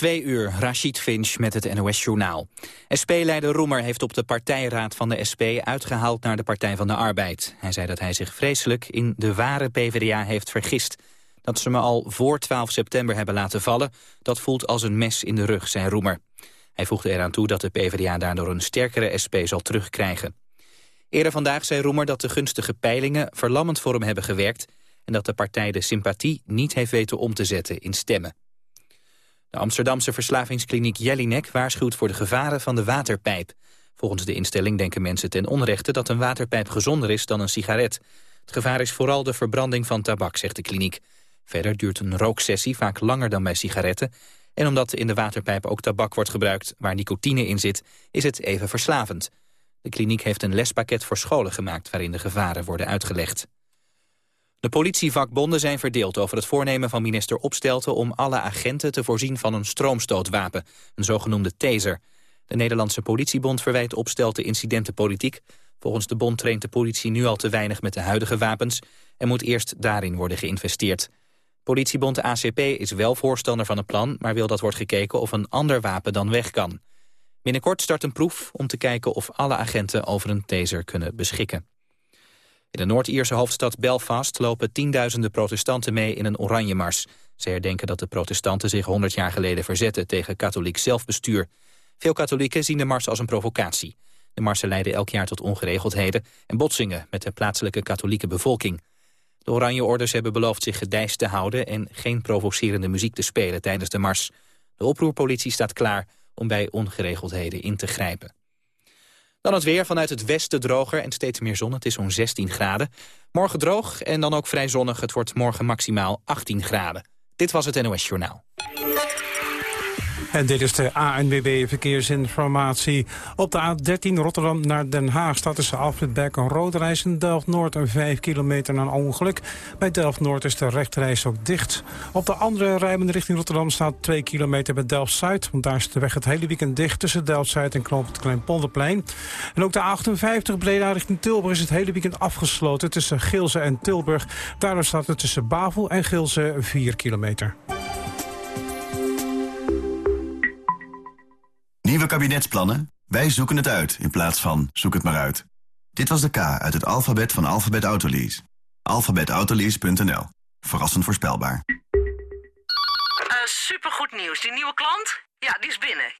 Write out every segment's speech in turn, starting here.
Twee uur, Rashid Finch met het NOS-journaal. SP-leider Roemer heeft op de partijraad van de SP uitgehaald naar de Partij van de Arbeid. Hij zei dat hij zich vreselijk in de ware PvdA heeft vergist. Dat ze me al voor 12 september hebben laten vallen, dat voelt als een mes in de rug, zei Roemer. Hij voegde eraan toe dat de PvdA daardoor een sterkere SP zal terugkrijgen. Eerder vandaag zei Roemer dat de gunstige peilingen verlammend voor hem hebben gewerkt... en dat de partij de sympathie niet heeft weten om te zetten in stemmen. De Amsterdamse verslavingskliniek Jellinek waarschuwt voor de gevaren van de waterpijp. Volgens de instelling denken mensen ten onrechte dat een waterpijp gezonder is dan een sigaret. Het gevaar is vooral de verbranding van tabak, zegt de kliniek. Verder duurt een rooksessie vaak langer dan bij sigaretten. En omdat in de waterpijp ook tabak wordt gebruikt waar nicotine in zit, is het even verslavend. De kliniek heeft een lespakket voor scholen gemaakt waarin de gevaren worden uitgelegd. De politievakbonden zijn verdeeld over het voornemen van minister Opstelten om alle agenten te voorzien van een stroomstootwapen, een zogenoemde taser. De Nederlandse politiebond verwijt Opstelten incidentenpolitiek. Volgens de bond traint de politie nu al te weinig met de huidige wapens en moet eerst daarin worden geïnvesteerd. Politiebond ACP is wel voorstander van het plan, maar wil dat wordt gekeken of een ander wapen dan weg kan. Binnenkort start een proef om te kijken of alle agenten over een taser kunnen beschikken. In de Noord-Ierse hoofdstad Belfast lopen tienduizenden protestanten mee in een oranje mars. Ze herdenken dat de protestanten zich 100 jaar geleden verzetten tegen katholiek zelfbestuur. Veel katholieken zien de mars als een provocatie. De marsen leiden elk jaar tot ongeregeldheden en botsingen met de plaatselijke katholieke bevolking. De Oranje Orders hebben beloofd zich gedijst te houden en geen provocerende muziek te spelen tijdens de mars. De oproerpolitie staat klaar om bij ongeregeldheden in te grijpen. Dan het weer vanuit het westen droger en steeds meer zon. Het is zo'n 16 graden. Morgen droog en dan ook vrij zonnig. Het wordt morgen maximaal 18 graden. Dit was het NOS Journaal. En dit is de ANWB Verkeersinformatie. Op de A13 Rotterdam naar Den Haag staat tussen Alfred een rode reis in Delft-Noord... een 5 kilometer na een ongeluk. Bij Delft-Noord is de rechterreis ook dicht. Op de andere rijbende richting Rotterdam staat 2 kilometer bij Delft-Zuid... want daar is de weg het hele weekend dicht tussen Delft-Zuid en Knoop het Kleinpolderplein. En ook de A58 Breda richting Tilburg is het hele weekend afgesloten... tussen Gilze en Tilburg. Daardoor staat het tussen Bavel en Gilze 4 kilometer. Nieuwe kabinetsplannen? Wij zoeken het uit in plaats van zoek het maar uit. Dit was de K uit het alfabet van Alphabet Autolease. Alphabetautolease.nl. Verrassend voorspelbaar. Uh, supergoed nieuws. Die nieuwe klant? Ja, die is binnen.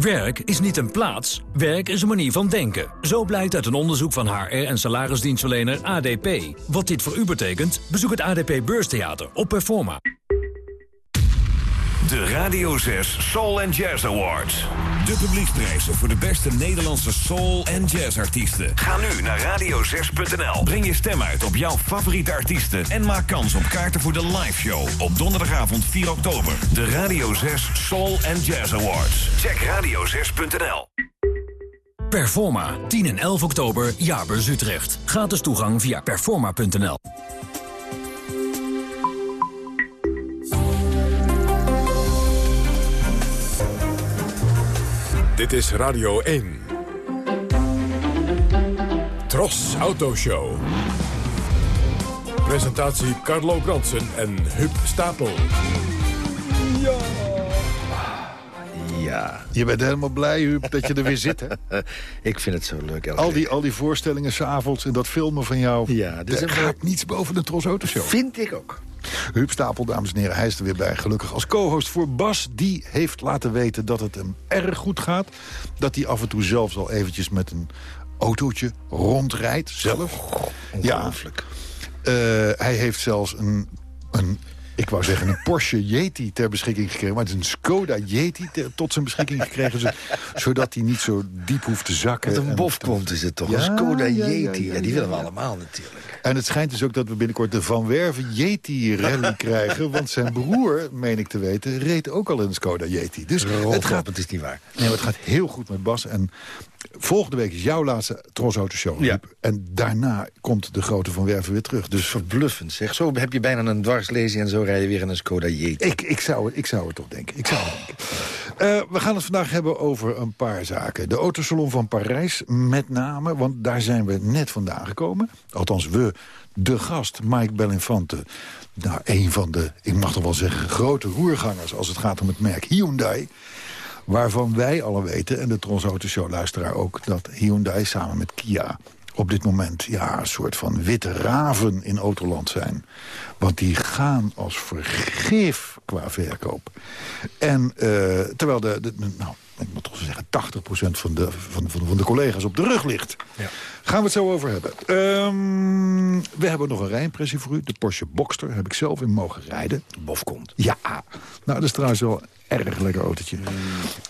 Werk is niet een plaats, werk is een manier van denken. Zo blijkt uit een onderzoek van HR en salarisdienstverlener ADP. Wat dit voor u betekent, bezoek het ADP Beurstheater op Performa. De Radio 6 Soul and Jazz Awards. De publieksprijzen voor de beste Nederlandse soul- en jazzartiesten. Ga nu naar radio6.nl. Breng je stem uit op jouw favoriete artiesten... en maak kans op kaarten voor de live show op donderdagavond 4 oktober. De Radio 6 Soul and Jazz Awards. Check radio6.nl. Performa, 10 en 11 oktober, Jaarbeurs Utrecht. Gratis toegang via performa.nl. Dit is Radio 1. Tros Autoshow. Presentatie Carlo Bronsen en Huub Stapel. Ja. Je bent helemaal blij, Huub, dat je er weer zit, hè? ik vind het zo leuk. Al die, al die voorstellingen s'avonds en dat filmen van jou... Ja, dus er gaat niets boven de Tros Autoshow. Vind ik ook. Huub Stapel, dames en heren, hij is er weer bij. Gelukkig als co-host voor Bas. Die heeft laten weten dat het hem erg goed gaat. Dat hij af en toe zelfs al eventjes met een autootje rondrijdt. Zelf. Oh, ongelooflijk. Ja. Uh, hij heeft zelfs een, een ik wou zeggen een Porsche Yeti ter beschikking gekregen. Maar het is een Skoda Yeti tot zijn beschikking gekregen. zodat hij niet zo diep hoeft te zakken. Wat een bofkont is het toch? een Skoda Yeti. Ja, die willen we allemaal natuurlijk. En het schijnt dus ook dat we binnenkort de Van Werven Yeti rally krijgen. Want zijn broer, meen ik te weten, reed ook al in een Skoda Yeti. Dus het gaat, het is niet waar. Nee, maar het gaat heel goed met Bas. En volgende week is jouw laatste Tros Auto Show. Ja. En daarna komt de grote Van Werven weer terug. Dus Verbluffend zeg. Zo heb je bijna een dwarslezing en zo rij je weer in een Skoda Yeti. Ik, ik, zou, het- ik zou het toch denken. Ik zou het denken. Eh, we gaan het vandaag hebben over een paar zaken. De autosalon van Parijs met name, want daar zijn we net vandaan gekomen. Althans, we, de gast, Mike Bellinfante. Nou, een van de, ik mag toch wel zeggen, grote roergangers... als het gaat om het merk Hyundai. Waarvan wij alle weten, en de Trons Auto Show luisteraar ook... dat Hyundai samen met Kia op dit moment ja, een soort van witte raven in autoland zijn. Want die gaan als vergif qua verkoop. En eh, terwijl de, de, nou, ik moet toch zeggen, 80% van de, van, van, van de collega's op de rug ligt. Gaan we het zo over hebben. Ehm, we hebben nog een rijimpressie voor u. De Porsche Boxster heb ik zelf in mogen rijden. Bof komt. Ja, nou dat is trouwens wel een erg lekker autootje.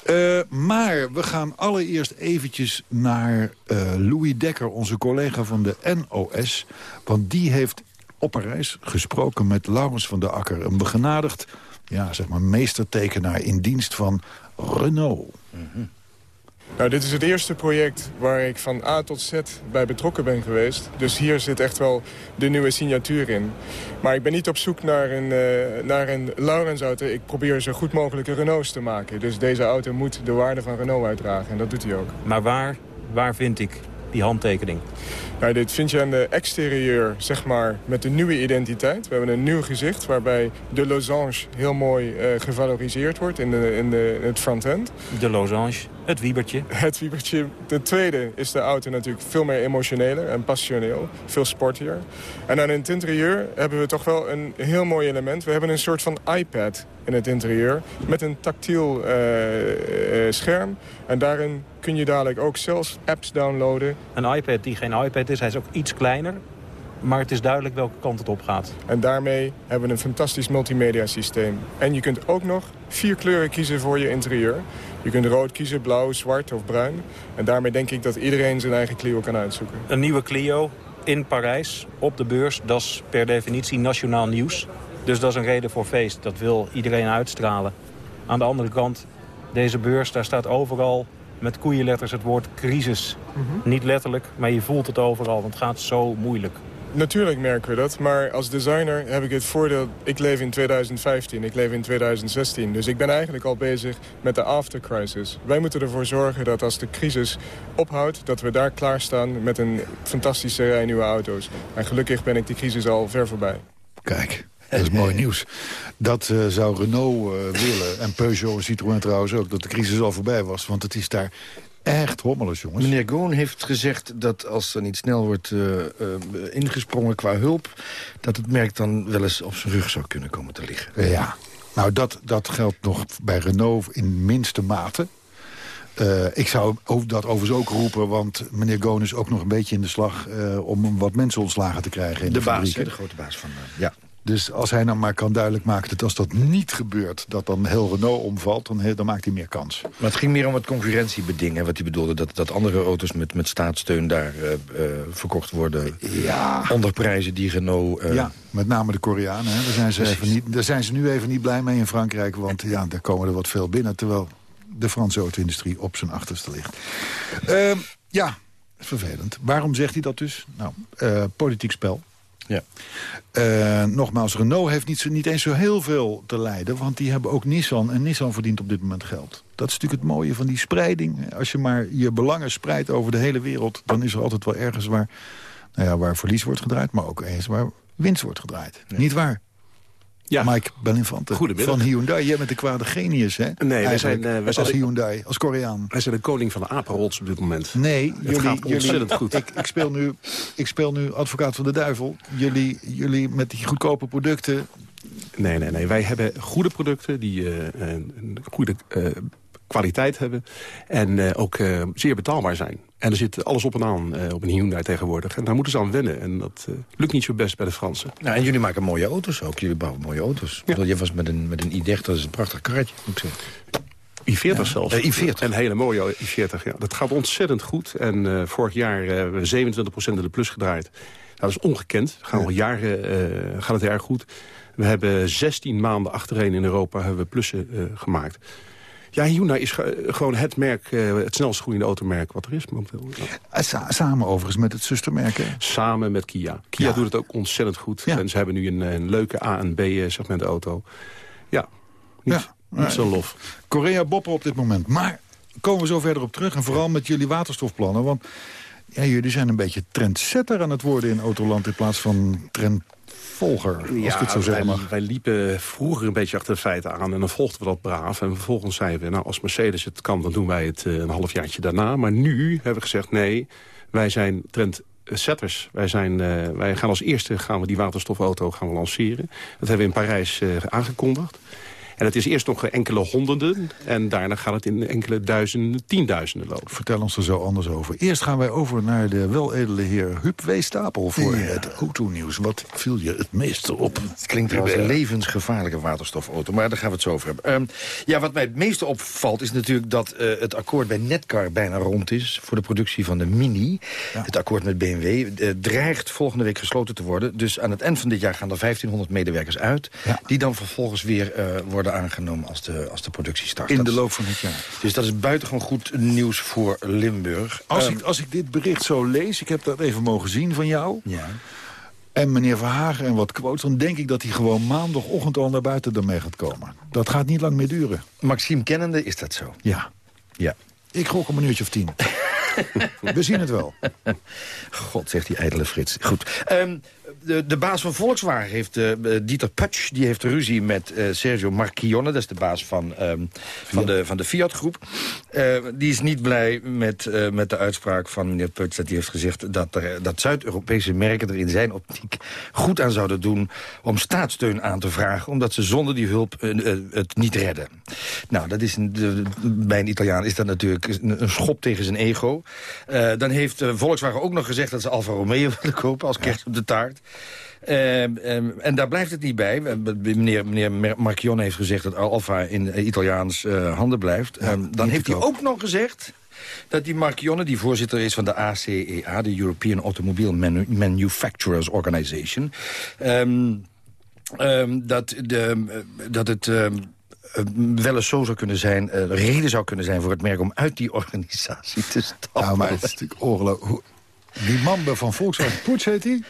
Eh, maar we gaan allereerst eventjes naar eh, Louis Dekker, onze collega van de NOS. Want die heeft op Parijs gesproken met Laurens van der Akker. Een begenadigd ja, zeg maar meestertekenaar in dienst van Renault. Nou, dit is het eerste project waar ik van A tot Z bij betrokken ben geweest. Dus hier zit echt wel de nieuwe signatuur in. Maar ik ben niet op zoek naar een, eh naar een Laurens-auto. Ik probeer zo goed mogelijke Renaults te maken. Dus deze auto moet de waarde van Renault uitdragen. En dat doet hij ook. Maar waar, waar vind ik die handtekening? Nou, dit vind je aan de exterieur, zeg maar, met de nieuwe identiteit. We hebben een nieuw gezicht waarbij de losange heel mooi eh, gevaloriseerd wordt in, de, in, de, in het front-end. De losange, het wiebertje. Het wiebertje. Ten tweede is de auto natuurlijk veel meer emotioneler en passioneel. Veel sportier. En aan het interieur hebben we toch wel een heel mooi element. We hebben een soort van iPad in het interieur. Met een tactiel eh, eh, scherm. En daarin kun je dadelijk ook zelfs apps downloaden. Een iPad die geen iPad is, hij is ook iets kleiner. Maar het is duidelijk welke kant het op gaat. En daarmee hebben we een fantastisch multimedia systeem. En je kunt ook nog vier kleuren kiezen voor je interieur. Je kunt rood kiezen, blauw, zwart of bruin. En daarmee denk ik dat iedereen zijn eigen Clio kan uitzoeken. Een nieuwe Clio in Parijs, op de beurs. Dat is per definitie nationaal nieuws. Dus dat is een reden voor feest. Dat wil iedereen uitstralen. Aan de andere kant, deze beurs, daar staat overal met koeienletters het woord crisis. Niet letterlijk, maar je voelt het overal, want het gaat zo moeilijk. Natuurlijk merken we dat, maar als designer heb ik het voordeel... ik leef in 2015, ik leef in 2016. Dus ik ben eigenlijk al bezig met de aftercrisis. Wij moeten ervoor zorgen dat als de crisis ophoudt... dat we daar klaarstaan met een fantastische rij nieuwe auto's. En gelukkig ben ik die crisis al ver voorbij. Kijk, dat is mooi nieuws. Dat eh, zou Renault eh, willen. En Peugeot en Citroën trouwens ook. Dat de crisis al voorbij was. Want het is daar echt hommeles, jongens. Meneer Goon heeft gezegd dat als er niet snel wordt eh, ingesprongen qua hulp... dat het merk dan wel eens op zijn rug zou kunnen komen te liggen. Ja, nou dat, dat geldt nog bij Renault in minste mate. Ik zou dat overigens ook roepen, want meneer Goon is ook nog een beetje in de slag... om wat mensen ontslagen te krijgen in de, De baas, hè, de grote baas van... ja. Dus als hij nou maar kan duidelijk maken dat als dat niet gebeurt... dat dan heel Renault omvalt, dan, dan maakt hij meer kans. Maar het ging meer om het concurrentiebeding. Hè, wat hij bedoelde, dat, dat andere auto's met, met staatssteun daar eh, eh, verkocht worden. Ja. Onder prijzen die Renault... eh, ja, met name de Koreanen. Hè. Daar, zijn ze Precies. even niet, daar zijn ze nu even niet blij mee in Frankrijk. Want ja, daar komen er wat veel binnen. Terwijl de Franse auto-industrie op zijn achterste ligt. Ehm, ja, vervelend. Waarom zegt hij dat dus? Nou, politiek spel. Ja. Eh, nogmaals, Renault heeft niet, zo, niet eens zo heel veel te lijden. Want die hebben ook Nissan. En Nissan verdient op dit moment geld. Dat is natuurlijk het mooie van die spreiding. Als je maar je belangen spreidt over de hele wereld... dan is er altijd wel ergens waar, nou ja, waar verlies wordt gedraaid... maar ook eens waar winst wordt gedraaid. Niet waar? Ja. Mike Bellinfante van Hyundai. Jij bent de kwade genius, hè? Nee, wij zijn, eh, wij als zijn Hyundai, als Koreaan. Wij zijn de koning van de apenrots op dit moment. Nee, Het jullie, gaat jullie, ontzettend goed. Ik, ik, speel nu, ik speel nu advocaat van de duivel. Jullie, jullie met die goedkope producten... Nee, nee, nee. Wij hebben goede producten die eh, een goede eh, kwaliteit hebben. En ook zeer betaalbaar zijn. En er zit alles op en aan eh, op een Hyundai tegenwoordig. En daar moeten ze aan wennen. En dat eh, lukt niet zo best bij de Fransen. Nou, en jullie maken mooie auto's ook. Jullie bouwen mooie auto's. Bedoel, je was met een, met een i30, dat is een prachtig karretje, moet ik zeggen. I40 zelfs. Eh, I40. Een hele mooie I40, ja. Dat gaat ontzettend goed. En vorig jaar hebben we 27% in de plus gedraaid. dat is ongekend. Gaan al jaren gaat het erg goed. We hebben 16 maanden achtereen in Europa hebben we plussen gemaakt. Ja, Hyundai is gewoon het merk, uh, het snelst groeiende automerk wat er is momenteel. Sa samen overigens met het zustermerk, hè? Samen met Kia. Kia doet het ook ontzettend goed. Ja. En ze hebben nu een, een leuke A- en B-segment auto. Ja, niet, niet zo lof. Korea boppen op dit moment. Maar komen we zo verder op terug. En vooral met jullie waterstofplannen. Want ja, jullie zijn een beetje trendsetter aan het worden in Autoland... in plaats van trendvolger, als ja, ik het zo zeggen mag. Wij, liepen vroeger een beetje achter de feiten aan en dan volgden we dat braaf. En vervolgens zeiden we, nou, als Mercedes het kan, dan doen wij het uh, een halfjaartje daarna. Maar nu hebben we gezegd, nee, wij zijn trendsetters. Wij, zijn, uh, wij gaan als eerste gaan we die waterstofauto gaan we lanceren. Dat hebben we in Parijs uh, aangekondigd. En het is eerst nog enkele honderden en daarna gaat het in enkele duizenden, tienduizenden lopen. Vertel ons er zo anders over. Eerst gaan wij over naar de weledele heer Huub Weestapel voor ja. het autonieuws. Wat viel je het meeste op? Het klinkt trouwens een levensgevaarlijke waterstofauto, maar daar gaan we het zo over hebben. Um, ja, wat mij het meeste opvalt is natuurlijk dat uh, het akkoord bij Netcar bijna rond is voor de productie van de Mini. Ja. Het akkoord met BMW uh, dreigt volgende week gesloten te worden. Dus aan het eind van dit jaar gaan er 1500 medewerkers uit, ja. die dan vervolgens weer uh, worden aangenomen als de, als de productie start. In de loop van het jaar. Dus dat is buitengewoon goed nieuws voor Limburg. Als, um, ik, als ik dit bericht zo lees, ik heb dat even mogen zien van jou... Ja. en meneer Verhagen en wat quotes... dan denk ik dat hij gewoon maandagochtend al naar buiten ermee gaat komen. Dat gaat niet lang meer duren. Maxime kennende is dat zo? Ja. Ja. Ik gok een minuutje of tien. We zien het wel. God, zegt die ijdele Frits. Goed. Um, de, de baas van Volkswagen heeft, uh, Dieter Putsch, die heeft ruzie met uh, Sergio Marchionne. Dat is de baas van, um, van, de, van de Fiat-groep. Uh, die is niet blij met, met de uitspraak van meneer Putsch. Dat hij heeft gezegd dat, er, dat Zuid-Europese merken er in zijn optiek goed aan zouden doen... om staatssteun aan te vragen, omdat ze zonder die hulp het niet redden. Nou, dat is een, de, bij een Italiaan is dat natuurlijk een, een schop tegen zijn ego. dan heeft Volkswagen ook nog gezegd dat ze Alfa Romeo willen kopen als kerst op de taart. Uh, um, en daar blijft het niet bij. Meneer, meneer heeft gezegd dat Alfa in Italiaans uh, handen blijft. Ja, um, dan heeft hij ook nog gezegd dat die Marchionne, die voorzitter is van de ACEA... de European Automobile Manu Manufacturers Organization... Um, dat, de, dat het... wel eens zo zou kunnen zijn, uh, reden zou kunnen zijn voor het merk om uit die organisatie te stappen. Nou, maar het is natuurlijk ongelooflijk. Die man van Volkswagen, Poets heet hij?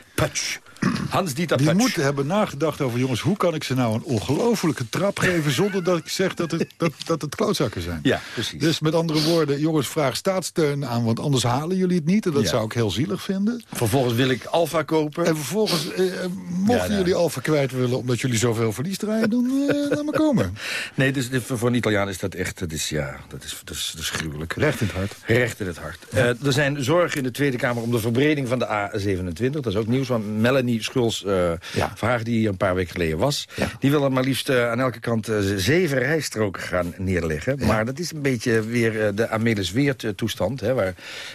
Hans-Dieter Die moeten hebben nagedacht over... jongens, hoe kan ik ze nou een ongelofelijke trap geven... zonder dat ik zeg dat het, dat, dat het klootzakken zijn? Ja, precies. Dus met andere woorden, jongens, vraag staatssteun aan... want anders halen jullie het niet. En dat ja. zou ik heel zielig vinden. Vervolgens wil ik Alfa kopen. En vervolgens, eh, mochten ja, nou. jullie Alfa kwijt willen... omdat jullie zoveel verlies draaien, doen, eh, laat maar komen. Nee, dus voor een Italiaan is dat echt... Dat is, ja, dat is, dat is, dat is gruwelijk. Recht in het hart. Recht in het hart. Uh, er zijn zorgen in de Tweede Kamer om de verbreding van de A27. Dat is ook nieuws van Melanie Schuls... Uh, ja. Verhagen die hier een paar weken geleden was. Ja. Die wil maar liefst uh, aan elke kant uh, zeven rijstroken gaan neerleggen. Ja. Maar dat is een beetje weer uh, de Amelis Weert toestand. Hè, waar,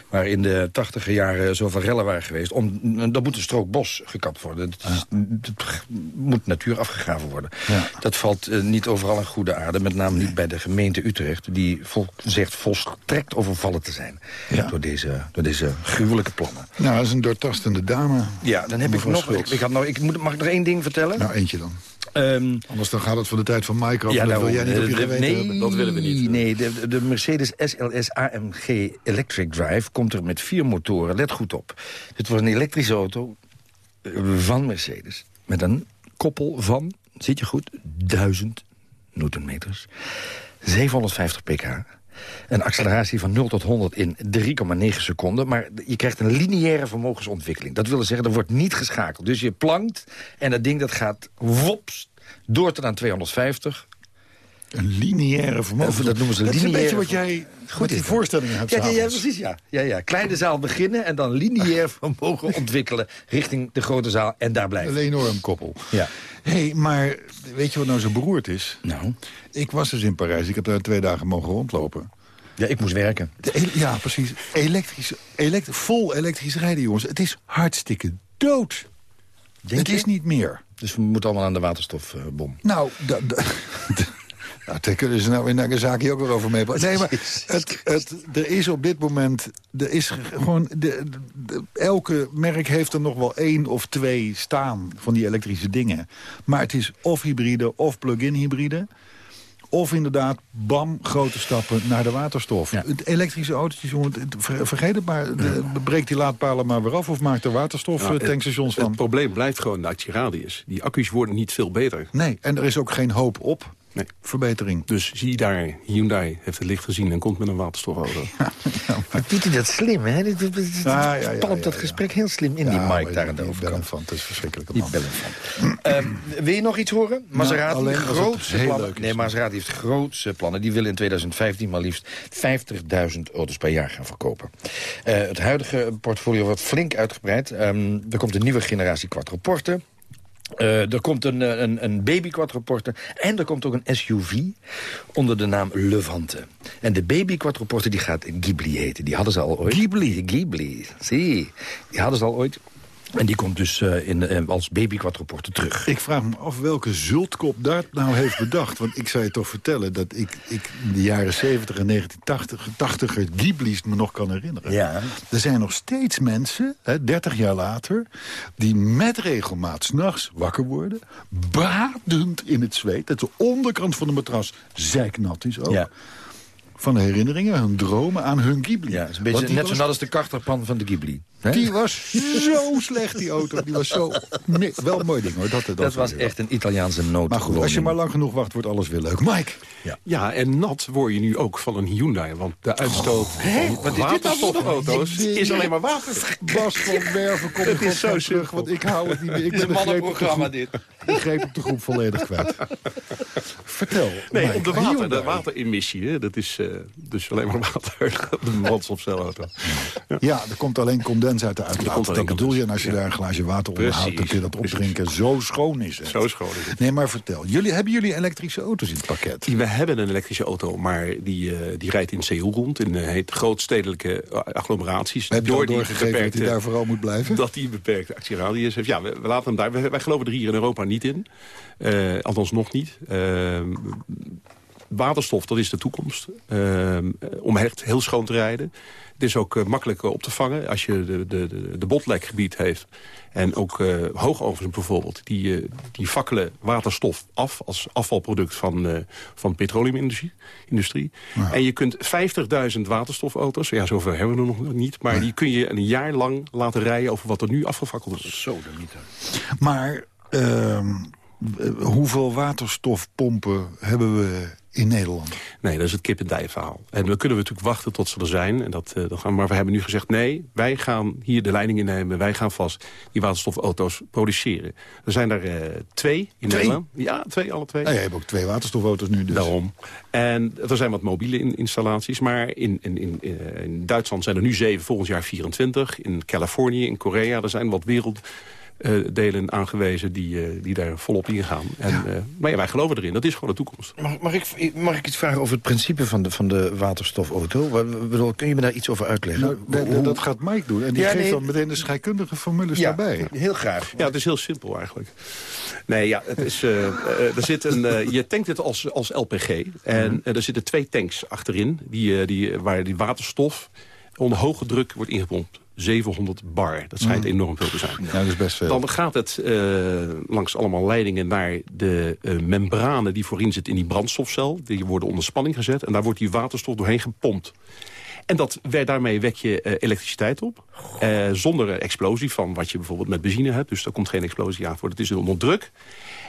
waar in de tachtiger jaren zoveel rellen waren geweest. Om, er moet een strook bos gekapt worden. Dat, is, dat moet natuur afgegraven worden. Dat valt niet overal in goede aarde. Met name niet bij de gemeente Utrecht. Die vol, zegt volstrekt overvallen te zijn. Door, deze, door deze gruwelijke plannen. Nou, dat is een doortastende dame. Ja, dan heb ik nog... Ik, ik had nou, ik moet, mag ik nog één ding vertellen? Nou, eentje dan. Um, Anders dan gaat het van de tijd van Mike. Ja, dat nou, wil jij niet op je geweten nee, hebben. Dat willen we niet. Nee, de, de Mercedes SLS AMG Electric Drive komt er met vier motoren. Let goed op. Dit wordt een elektrische auto van Mercedes. Met een koppel van, zit je goed, 1000 newtonmeters. 750 pk. Een acceleratie van 0 tot 100 in 3,9 seconden. Maar je krijgt een lineaire vermogensontwikkeling. Dat wil zeggen, er wordt niet geschakeld. Dus je plankt en dat ding dat gaat wops door tot aan 250. Een lineaire vermogen. Dat noemen ze dat lineaire. is een beetje wat jij goed die voorstellingen hebt. Ja, ja, ja, precies. Ja. Ja, ja. Kleine zaal beginnen en dan lineair vermogen ontwikkelen richting de grote zaal en daar blijven. Een enorm koppel. Ja. Hé, hey, maar weet je wat nou zo beroerd is? Nou? Ik was dus in Parijs. Ik heb daar twee dagen mogen rondlopen. Ja, ik moest werken. De, ja, precies. Elektrisch, elekt, vol elektrisch rijden, jongens. Het is hartstikke dood. Denk het je? is niet meer. Dus we moeten allemaal aan de waterstofbom. nou, Ja, daar kunnen ze nou in Nagasaki ook weer over mee. Nee, maar het, het, er is op dit moment... Er is gewoon, de, de, elke merk heeft er nog wel één of twee staan van die elektrische dingen. Maar het is of hybride of plug-in hybride. Of inderdaad, bam, grote stappen naar de waterstof. Het elektrische autootjes, vergeet het maar. De, breek die laadpalen maar weer af of maak er waterstoftankstations van. Het probleem blijft gewoon de actieradius. Die accu's worden niet veel beter. Nee, en er is ook geen hoop op nee. verbetering. Dus zie daar, Hyundai heeft het licht gezien en komt met een waterstofauto. Ja, maar doet hij dat slim, hè? Dit, dit, dit, ja, ja, ja, dat gesprek heel slim in die mic daar aan de overkant. van, het is verschrikkelijk. Die bellen van. uh, wil je nog iets horen? Nou, Maserati nou, grootste plannen. Nee, Maserati heeft grootste plannen. Die willen in 2015 maar liefst 50.000 auto's per jaar gaan verkopen. Uh, het huidige portfolio wordt flink uitgebreid. Um, er komt een nieuwe generatie quattroporten. Uh, er komt een, een, een baby quattroporter en er komt ook een SUV onder de naam Levante. En de baby quattroporter die gaat Ghibli heten. Die hadden ze al ooit. Ghibli? Ghibli, zie. Die hadden ze al ooit. En die komt dus uh, in, uh, als baby quattroporter terug. Ik vraag me af welke zultkop dat nou heeft bedacht. Want ik zou je toch vertellen dat ik, ik in de jaren 70 en 1980 er Ghibli's me nog kan herinneren. Ja. Er zijn nog steeds mensen, hè, 30 jaar later... die met regelmaat s'nachts wakker worden... badend in het zweet. Dat de onderkant van de matras zeiknat is ook. Ja van de herinneringen, hun dromen aan hun Ghibli. Ja, is een beetje net zo nat als de karterpan van de Ghibli. He? Die was zo slecht, die auto. Die was zo... Nee, wel een mooi ding, hoor. Dat, dat, dat was echt een Italiaanse nood. Maar goed, als je maar lang genoeg wacht, wordt alles weer leuk. Mike! Ja, ja en nat word je nu ook van een Hyundai. Want de uitstoot oh, van waterstofauto's is alleen maar water. Bas van Werven, kom ik is zo terug, want ik hou het niet meer. Ik ben een mannenprogramma, dit. Ik greep op de groep volledig kwijt. Vertel. Nee, Mike, op de, water, de wateremissie, hè, dat is uh, dus alleen maar water op de brandstofcelauto. Ja. ja, er komt alleen condens uit de uitlaat. Dat bedoel je, en als je daar een glaasje water onder houdt... dan kun je dat opdrinken. Zo schoon is het. Zo schoon is het. Nee, maar vertel. Jullie, hebben jullie elektrische auto's in het pakket? We hebben een elektrische auto, maar die, uh, die rijdt in Seoul rond. In uh, grootstedelijke agglomeraties. Heb je door die beperkte, dat hij daar vooral moet blijven? Dat die beperkte actieradius heeft. Ja, we, we laten hem daar. Wij, wij, geloven er hier in Europa niet in. Uh, althans nog niet. Ehm, waterstof, dat is de toekomst. Uh, om echt heel schoon te rijden. Het is ook uh, makkelijk op te vangen als je de, de, de, de botlekgebied heeft. En ook uh, hoogovens bijvoorbeeld. Die, uh, die fakkelen waterstof af als afvalproduct van, van de petroleumindustrie. Industrie. Ja. En je kunt 50.000 waterstofauto's, ja zover hebben we er nog niet... maar nee. die kun je een jaar lang laten rijden over wat er nu afgefakkeld is. Zo, de niet. Maar ehm, hoeveel waterstofpompen hebben we in Nederland. Nee, dat is het kip-en-dij verhaal. En we kunnen natuurlijk wachten tot ze er zijn. En dat, uh, dat gaan, maar we hebben nu gezegd, nee, wij gaan hier de leiding innemen. Wij gaan vast die waterstofauto's produceren. Er zijn er uh, twee in twee? Nederland. Ja, twee, alle twee. Nou, je hebt ook twee waterstofauto's nu dus. Daarom. En er zijn wat mobiele in installaties. Maar in, in, in, in Duitsland zijn er nu zeven, volgend jaar 24. In Californië, in Korea, er zijn wat wereld uh, delen aangewezen die, uh, die daar volop ingaan. En, ja. Uh, maar ja, wij geloven erin. Dat is gewoon de toekomst. Mag, mag, ik, mag ik iets vragen over het principe van de, van de waterstofauto? Bedoel, kun je me daar iets over uitleggen? Nou, Hoe... Dat gaat Mike doen. En die ja, geeft nee, dan meteen de scheikundige formules ja, daarbij. Heel graag. Ja, het is heel simpel eigenlijk. Nee, ja, het is, er zit een, je tankt het als, als LPG. En -hmm. er zitten twee tanks achterin die, die, waar die waterstof onder hoge druk wordt ingepompt. 700 bar. Dat schijnt mm. enorm veel te zijn. Ja, dat is best veel. Dan gaat het uh, langs allemaal leidingen naar de uh, membranen die voorin zitten in die brandstofcel. Die worden onder spanning gezet en daar wordt die waterstof doorheen gepompt. En dat, daarmee wek je uh, elektriciteit op. Uh, zonder explosie van wat je bijvoorbeeld met benzine hebt. Dus daar komt geen explosie aan voor. Het is onder druk.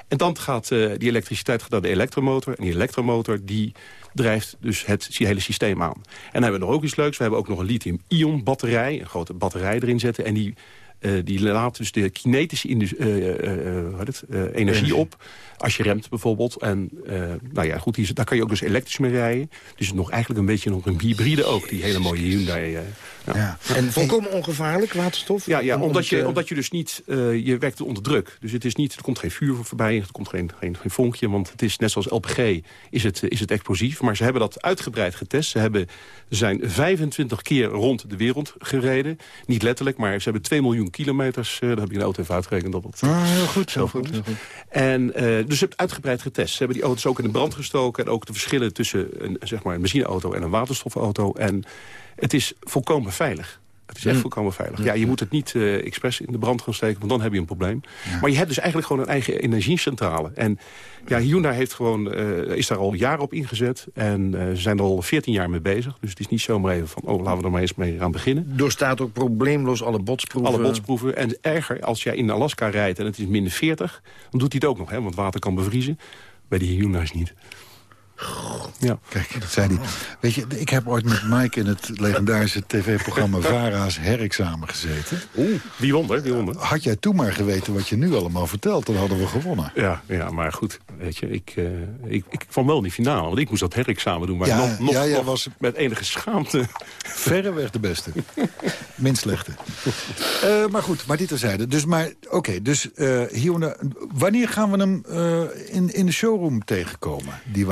En dan gaat uh, die elektriciteit gaat naar de elektromotor. En die elektromotor die drijft dus het hele systeem aan. En dan hebben we nog ook iets leuks. We hebben ook nog een lithium-ion batterij. Een grote batterij erin zetten. En die uh, die laat dus de kinetische uh, het, energie op. Als je remt bijvoorbeeld. En nou ja, goed, hier, daar kan je ook dus elektrisch mee rijden. Dus nog eigenlijk een beetje nog een hybride ook. Die hele mooie Hyundai Ja. En volkomen ongevaarlijk, waterstof? Ja, ja Om- omdat, je, om- omdat je dus niet... eh, je werkt onder druk. Dus het is niet, er komt geen vuur voorbij, er komt geen, geen, geen vonkje. Want het is net zoals LPG, is het, is het explosief. Maar ze hebben dat uitgebreid getest. Ze hebben, zijn 25 keer rond de wereld gereden. Niet letterlijk, maar ze hebben 2 miljoen kilometers. eh, daar heb ik een auto even uitgerekend. Dat Ah, heel goed, zo heel goed, heel goed. En, eh, dus ze hebben het uitgebreid getest. Ze hebben die auto's ook in de brand gestoken. En ook de verschillen tussen een, zeg maar, een benzineauto en een waterstofauto. En het is volkomen veilig. Het is echt Mm. volkomen veilig. Ja, je moet het niet eh expres in de brand gaan steken, want dan heb je een probleem. Maar je hebt dus eigenlijk gewoon een eigen energiecentrale. En ja, Hyundai heeft gewoon, eh, is daar al jaren op ingezet. En eh, ze zijn er al 14 jaar mee bezig. Dus het is niet zomaar even van, oh, laten we er maar eens mee gaan beginnen. Doorstaat ook probleemloos alle botsproeven? Alle botsproeven. En erger, als jij in Alaska rijdt en het is min 40... dan doet hij het ook nog, hè, want water kan bevriezen. Bij die Hyundai's niet. Ja. Kijk, dat zei hij. Weet je, ik heb ooit met Mike in het legendarische tv-programma Vara's herexamen gezeten. Oeh, wie won er? Wie won er? Had jij toen maar geweten wat je nu allemaal vertelt, dan hadden we gewonnen. Ja, ja, maar goed, weet je, ik, eh, ik, ik kwam wel in die finale. Want ik moest dat herexamen doen, maar Ja, nog, nog, ja, jij nog was- met enige schaamte. Verreweg de beste. Minst slechte. Eh, maar goed, maar dit terzijde. Dus, maar, oké, dus eh Hyundai, wanneer gaan we hem eh, in, in de showroom tegenkomen, die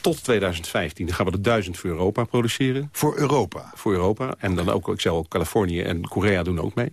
Tot 2015 dan gaan we er duizend voor Europa produceren. Voor Europa? Voor Europa. En dan ook, ik al, Californië en Korea doen ook mee.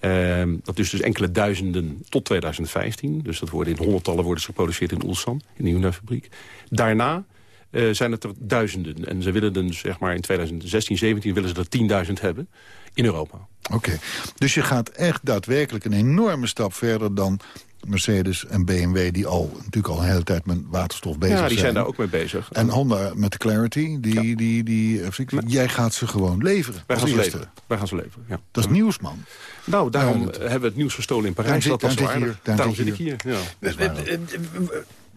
Ehm, dat is dus enkele duizenden tot 2015. Dus dat worden in honderdtallen worden ze geproduceerd in Ulsan, in de Hyundai-fabriek. Daarna eh, zijn het er duizenden. En ze willen dan, zeg maar, in 2016, 17 willen ze er 10.000 hebben in Europa. Oké, dus je gaat echt daadwerkelijk een enorme stap verder dan Mercedes en BMW... die al natuurlijk al een hele tijd met waterstof bezig ja, zijn. die zijn daar ook mee bezig. En Honda met de Clarity, die, die, die, jij gaat ze gewoon leveren. Wij gaan ze eerste. leveren. Wij gaan ze leveren, ja. Dat is nieuws, man. Nou, daarom Ja, eh, hebben we het nieuws gestolen in Parijs. Daarom dat zit- was daarom zit hier. Daarom ik zit hier. Ja.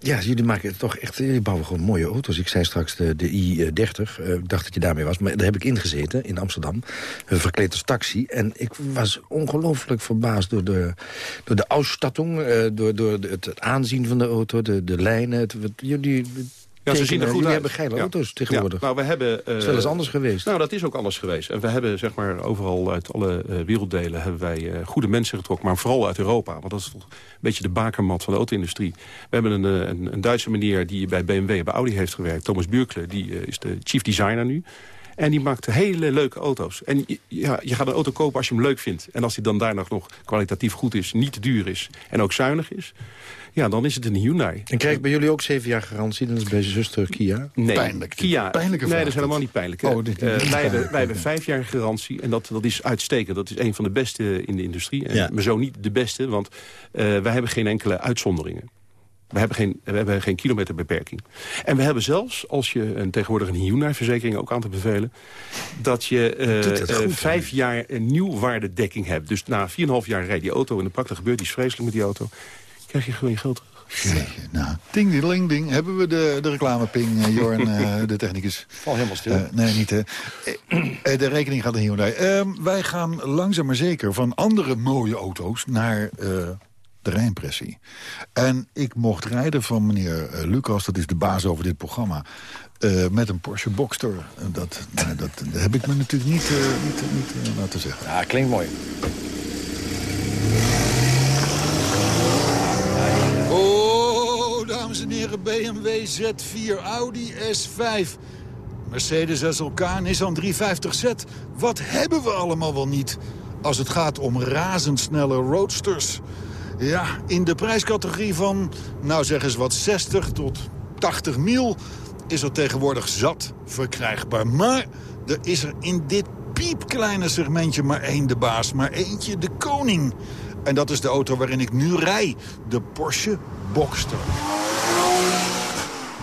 Ja, jullie maken het toch echt... Jullie bouwen gewoon mooie auto's. Ik zei straks de, de I-30. eh, ik dacht dat je daarmee was. Maar daar heb ik ingezeten in Amsterdam. Verkleed als taxi. En ik was ongelooflijk verbaasd door de, door de ausstattung. eh, door door het, aanzien van de auto. De, de lijnen. Het, jullie Ja, ze zien er goed uit. hebben geile Ja. auto's tegenwoordig. Ja, nou, we hebben, eh, is wel eens anders geweest. Nou, dat is ook anders geweest. En we hebben zeg maar, overal uit alle eh, werelddelen hebben wij eh, goede mensen getrokken. Maar vooral uit Europa. Want dat is toch een beetje de bakermat van de auto-industrie. We hebben een, een, een Duitse meneer die bij BMW en bij Audi heeft gewerkt. Thomas Buurkle, die is de chief designer nu. En die maakt hele leuke auto's. En ja, je gaat een auto kopen als je hem leuk vindt. En als die dan daar nog, nog kwalitatief goed is, niet te duur is... en ook zuinig is, ja, dan is het een Hyundai. En krijg ik bij jullie ook zeven jaar garantie? Dat is bij zijn zuster Kia. Nee, Pijnlijk. Kia, Pijnlijke nee, dat is helemaal niet pijnlijk. Oh, dit- dit- Eh, dit is wij, hebben, pijnlijk. wij hebben vijf jaar garantie en dat, dat is uitstekend. Dat is een van de beste in de industrie. En Ja. maar zo niet de beste, want eh, wij hebben geen enkele uitzonderingen. We hebben, geen, we hebben geen kilometerbeperking. En we hebben zelfs, als je een, tegenwoordig een Hyundai-verzekering ook aan te bevelen... dat je eh, vijf jaar een nieuwwaardedekking hebt. Dus na 4,5 jaar rijdt die auto in de praktijk gebeurt iets vreselijk met die auto... krijg je gewoon je geld terug. Jeetje, nou, ding, die ling, ding. Hebben we de, de reclameping, eh, Jorn, eh, de technicus? Val helemaal stil. Eh, nee, niet hè. De rekening gaat naar Hyundai. Ehm, wij gaan langzaam maar zeker van andere mooie auto's naar eh, de rijimpressie. En ik mocht rijden van meneer Lucas, dat is de baas over dit programma... eh, met een Porsche Boxster. Dat, nou, dat, dat heb ik me natuurlijk niet, eh, niet, niet laten zeggen. Ja, klinkt mooi. BMW Z4, Audi S5, Mercedes SLK, Nissan 350Z. Wat hebben we allemaal wel niet als het gaat om razendsnelle roadsters? Ja, in de prijscategorie van, nou zeg eens wat, 60 tot 80 mil... is er tegenwoordig zat verkrijgbaar. Maar er is er in dit piepkleine segmentje maar één de baas. Maar eentje de koning. En dat is de auto waarin ik nu rij. De Porsche Boxster.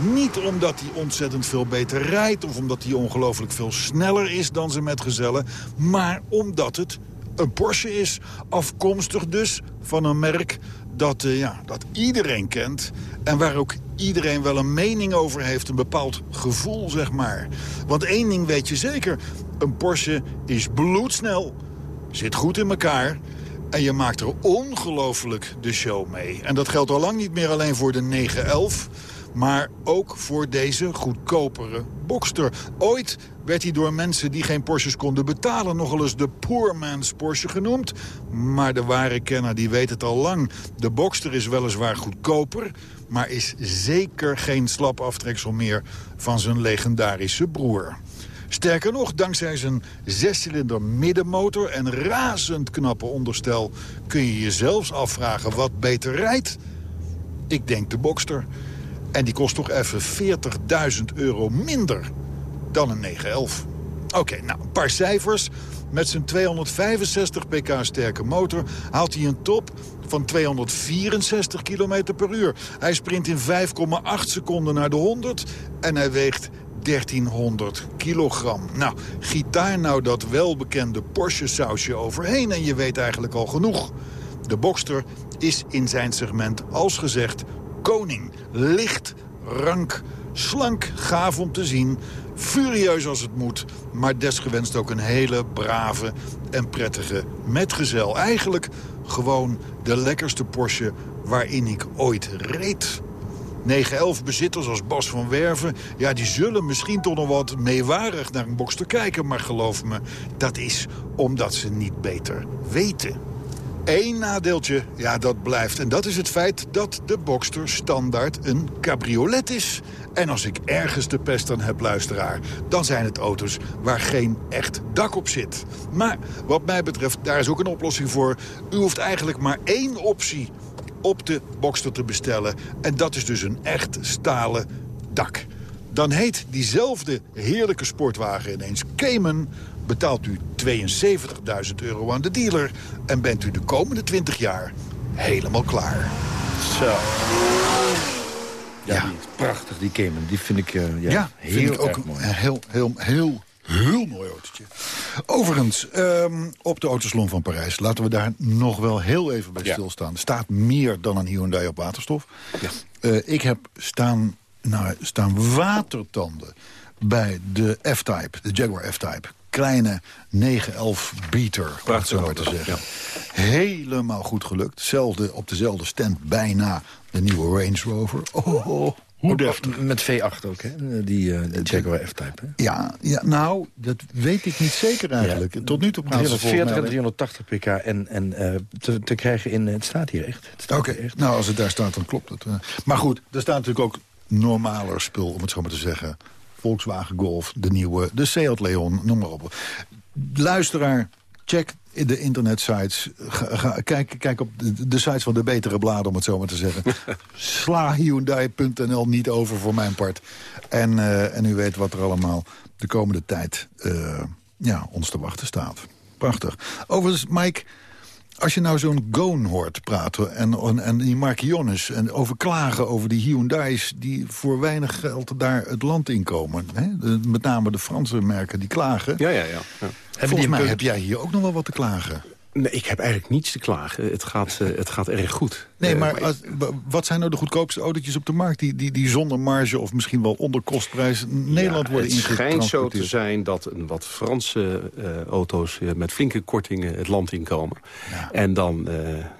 Niet omdat hij ontzettend veel beter rijdt... of omdat hij ongelooflijk veel sneller is dan zijn metgezellen... maar omdat het een Porsche is. Afkomstig dus van een merk dat, eh, ja, dat iedereen kent... en waar ook iedereen wel een mening over heeft. Een bepaald gevoel, zeg maar. Want één ding weet je zeker. Een Porsche is bloedsnel, zit goed in elkaar... En je maakt er ongelooflijk de show mee. En dat geldt al lang niet meer alleen voor de 911... Maar ook voor deze goedkopere Boxster. Ooit werd hij door mensen die geen Porsches konden betalen... nogal eens de poor man's Porsche genoemd. Maar de ware kenner die weet het al lang. De Boxster is weliswaar goedkoper... maar is zeker geen slap aftreksel meer van zijn legendarische broer. Sterker nog, dankzij zijn zescilinder middenmotor en razend knappe onderstel... kun je je zelfs afvragen wat beter rijdt. Ik denk de Boxster. En die kost toch even 40.000 euro minder dan een 911. Oké, nou, een paar cijfers. Met zijn 265 pk sterke motor haalt hij een top van 264 km per uur. Hij sprint in 5,8 seconden naar de 100 en hij weegt 1300 kilogram. Nou, giet daar nou dat welbekende Porsche-sausje overheen... en je weet eigenlijk al genoeg. De Boxster is in zijn segment, als gezegd, koning. Licht, rank, slank, gaaf om te zien... furieus als het moet, maar desgewenst ook een hele brave en prettige metgezel. Eigenlijk gewoon de lekkerste Porsche waarin ik ooit reed. 911 bezitters als Bas van Werven... ja, die zullen misschien toch nog wat meewarig naar een Boxster kijken... maar geloof me, dat is omdat ze niet beter weten. Eén nadeeltje, ja, dat blijft. En dat is het feit dat de Boxster standaard een cabriolet is. En als ik ergens de pest aan heb, luisteraar... dan zijn het auto's waar geen echt dak op zit. Maar wat mij betreft, daar is ook een oplossing voor. U hoeft eigenlijk maar één optie op de Boxster te bestellen. En dat is dus een echt stalen dak. Dan heet diezelfde heerlijke sportwagen ineens Cayman... betaalt u 72.000 euro aan de dealer... en bent u de komende 20 jaar helemaal klaar. Zo. Ja, Die is prachtig, die Cayman. Die vind ik, uh, ja, ja heel vind ik ook mooi. een heel, heel, heel, heel mooi autootje. Overigens, ehm, op de autosalon van Parijs... laten we daar nog wel heel even bij Ja. stilstaan. Er staat meer dan een Hyundai op waterstof. Eh, ik heb staan, nou, staan watertanden bij de F-Type, de Jaguar F-Type. Kleine 911 beater, om het zo maar te zeggen. Helemaal goed gelukt. Zelfde, op dezelfde stand bijna de nieuwe Range Rover. Oh, oh, hoe deftig. Met V8 ook, hè? Die, eh, de Jaguar F-Type. hè? Ja, ja, nou, dat weet ik niet zeker eigenlijk. Tot nu toe volgens 340 en mij... 380 pk en, en eh, te, te krijgen in... Het staat hier echt. Het staat Oké, nou als het daar staat, dan klopt het. Maar goed, er staat natuurlijk ook normaler spul, om het zo maar te zeggen. Volkswagen Golf, de nieuwe, de Seat Leon, noem maar op. Luisteraar, check de internetsites. Ga, ga- kijk, kijk op de, de sites van de betere bladen, om het zo maar te zeggen. Sla Hyundai.nl niet over voor mijn part. En, eh, en u weet wat er allemaal de komende tijd eh, ja, ons te wachten staat. Prachtig. Overigens, Mike... Als je nou zo'n Goon hoort praten en, en, en die Marquiones... en over klagen over die Hyundai's die voor weinig geld daar het land in komen. Hè? De- met name de Franse merken die klagen. Ja, ja, ja. ja. Volgens mij heb jij hier ook nog wel wat te klagen. Nee, ik heb eigenlijk niets te klagen. Het gaat, eh, het gaat erg goed. Nee, Eh, maar wat zijn nou de goedkoopste autootjes op de markt... die, die, die zonder marge of misschien wel onder kostprijs Nederland Ja, worden Het schijnt zo te ingetransporteerd? zijn dat een wat Franse eh, auto's met flinke kortingen het land inkomen. En dan,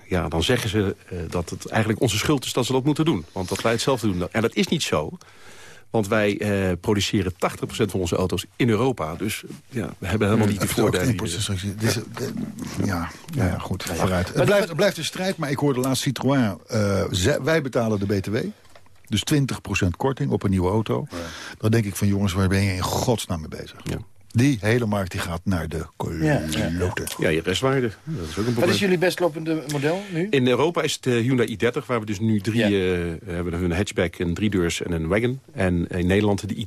ja, dan zeggen ze dat het eigenlijk onze schuld is dat ze dat moeten doen. Want dat wij het zelf doen. En dat is niet zo. Want wij eh, produceren 80% van onze auto's in Europa. Dus ja, we hebben helemaal niet die voordelen. eh, ja, ja, ja, goed, Ja, ja. vooruit. Het blijft, het blijft een strijd, maar ik hoorde laatst Citroën... eh, wij betalen de BTW, dus 20% korting op een nieuwe auto. Dan denk ik van jongens, waar ben je in godsnaam mee bezig? Die hele markt die gaat naar de kloten. Ja, je restwaarde. Dat is ook een Wat is jullie best lopende model nu? In Europa is het de Hyundai i30, waar we dus nu drie eh, hebben. Een hatchback, een driedeurs en een wagon. En in Nederland de i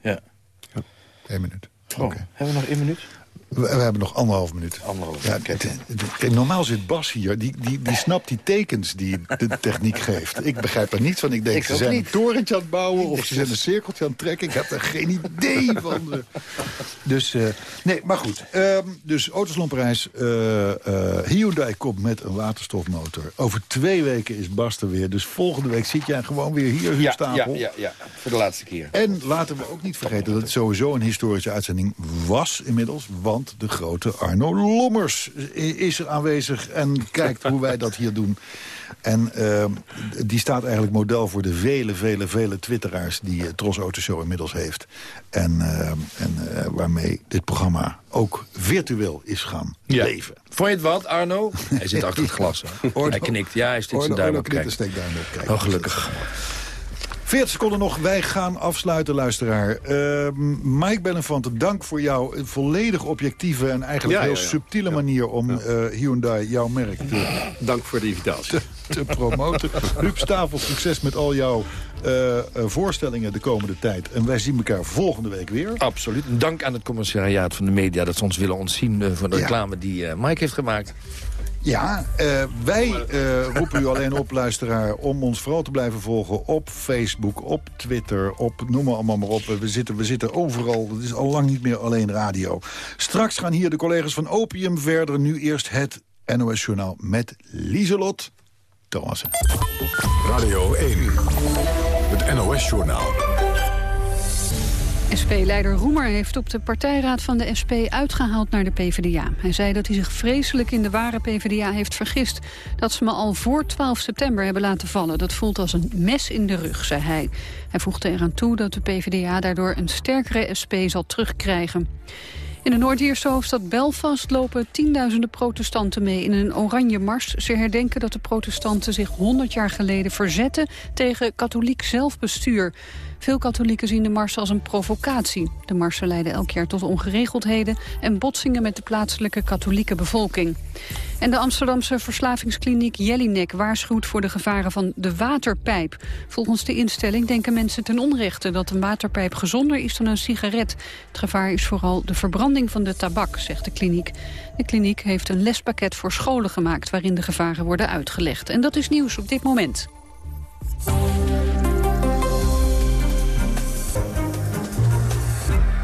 Ja. Eén minuut. Oh, Hebben we nog één minuut? We, we hebben nog anderhalf minuut. Anderhalf. Ja, kijk, normaal zit Bas hier. Die, die, die snapt die tekens die de techniek geeft. Ik begrijp er niets van. Ik denk, Ik ze zijn niet. een torentje aan het bouwen... of ze zijn een cirkeltje aan het trekken. Ik heb er geen idee van. Dus, eh, nee, maar goed. Ehm, dus Autoslon Parijs. eh, eh, Hyundai komt met een waterstofmotor. Over twee weken is Bas er weer. Dus volgende week zit jij gewoon weer hier, Ja, Huubstapel. ja, ja, ja, voor de laatste keer. En laten we ook niet vergeten dat het sowieso een historische uitzending was inmiddels. Want De grote Arno Lommers is er aanwezig en kijkt hoe wij dat hier doen. En uh, die staat eigenlijk model voor de vele, vele, vele twitteraars... die uh, Tros Autoshow inmiddels heeft. En, uh, en waarmee dit programma ook virtueel is gaan Ja. leven. Vond je het wat, Arno? Hij zit achter het glas. hè? Orno- hij knikt. Ja, hij steekt zijn duim op. knikt Kijk. en steekt duim op. Kijk. Oh, gelukkig. 40 seconden nog, wij gaan afsluiten, luisteraar. Uh, Mike Bellenfante, dank voor jouw volledig objectieve... en eigenlijk Ja, heel ja, ja. subtiele manier om eh, Hyundai, jouw merk, te, Dank voor de invitatie. te promoten. Huub Stavel, succes met al jouw eh, eh, voorstellingen de komende tijd. En wij zien elkaar volgende week weer. Absoluut. Dank aan het commissariaat van de media... dat ze ons willen ontzien voor de reclame die Mike heeft gemaakt. Ja, eh, wij eh, roepen u alleen op, luisteraar... om ons vooral te blijven volgen op Facebook, op Twitter... op noem maar allemaal maar op. We zitten, we zitten overal. Het is al lang niet meer alleen radio. Straks gaan hier de collega's van Opium verder. Nu eerst het NOS Journaal met Lieselot Thomassen. Radio 1, het NOS-journaal. SP-leider Roemer heeft op de partijraad van de SP uitgehaald naar de PvdA. Hij zei dat hij zich vreselijk in de ware PvdA heeft vergist. Dat ze me al voor 12 september hebben laten vallen. Dat voelt als een mes in de rug, zei hij. Hij voegde eraan toe dat de PvdA daardoor een sterkere SP zal terugkrijgen. In de Noord-Ierse hoofdstad Belfast lopen tienduizenden protestanten mee in een oranje mars. Ze herdenken dat de protestanten zich 100 jaar geleden verzetten tegen katholiek zelfbestuur. Veel katholieken zien de mars als een provocatie. De marsen leiden elk jaar tot ongeregeldheden en botsingen met de plaatselijke katholieke bevolking. En de Amsterdamse verslavingskliniek Jellinek waarschuwt voor de gevaren van de waterpijp. Volgens de instelling denken mensen ten onrechte dat een waterpijp gezonder is dan een sigaret. Het gevaar is vooral de verbranding van de tabak, zegt de kliniek. De kliniek heeft een lespakket voor scholen gemaakt waarin de gevaren worden uitgelegd. En dat is nieuws op dit moment.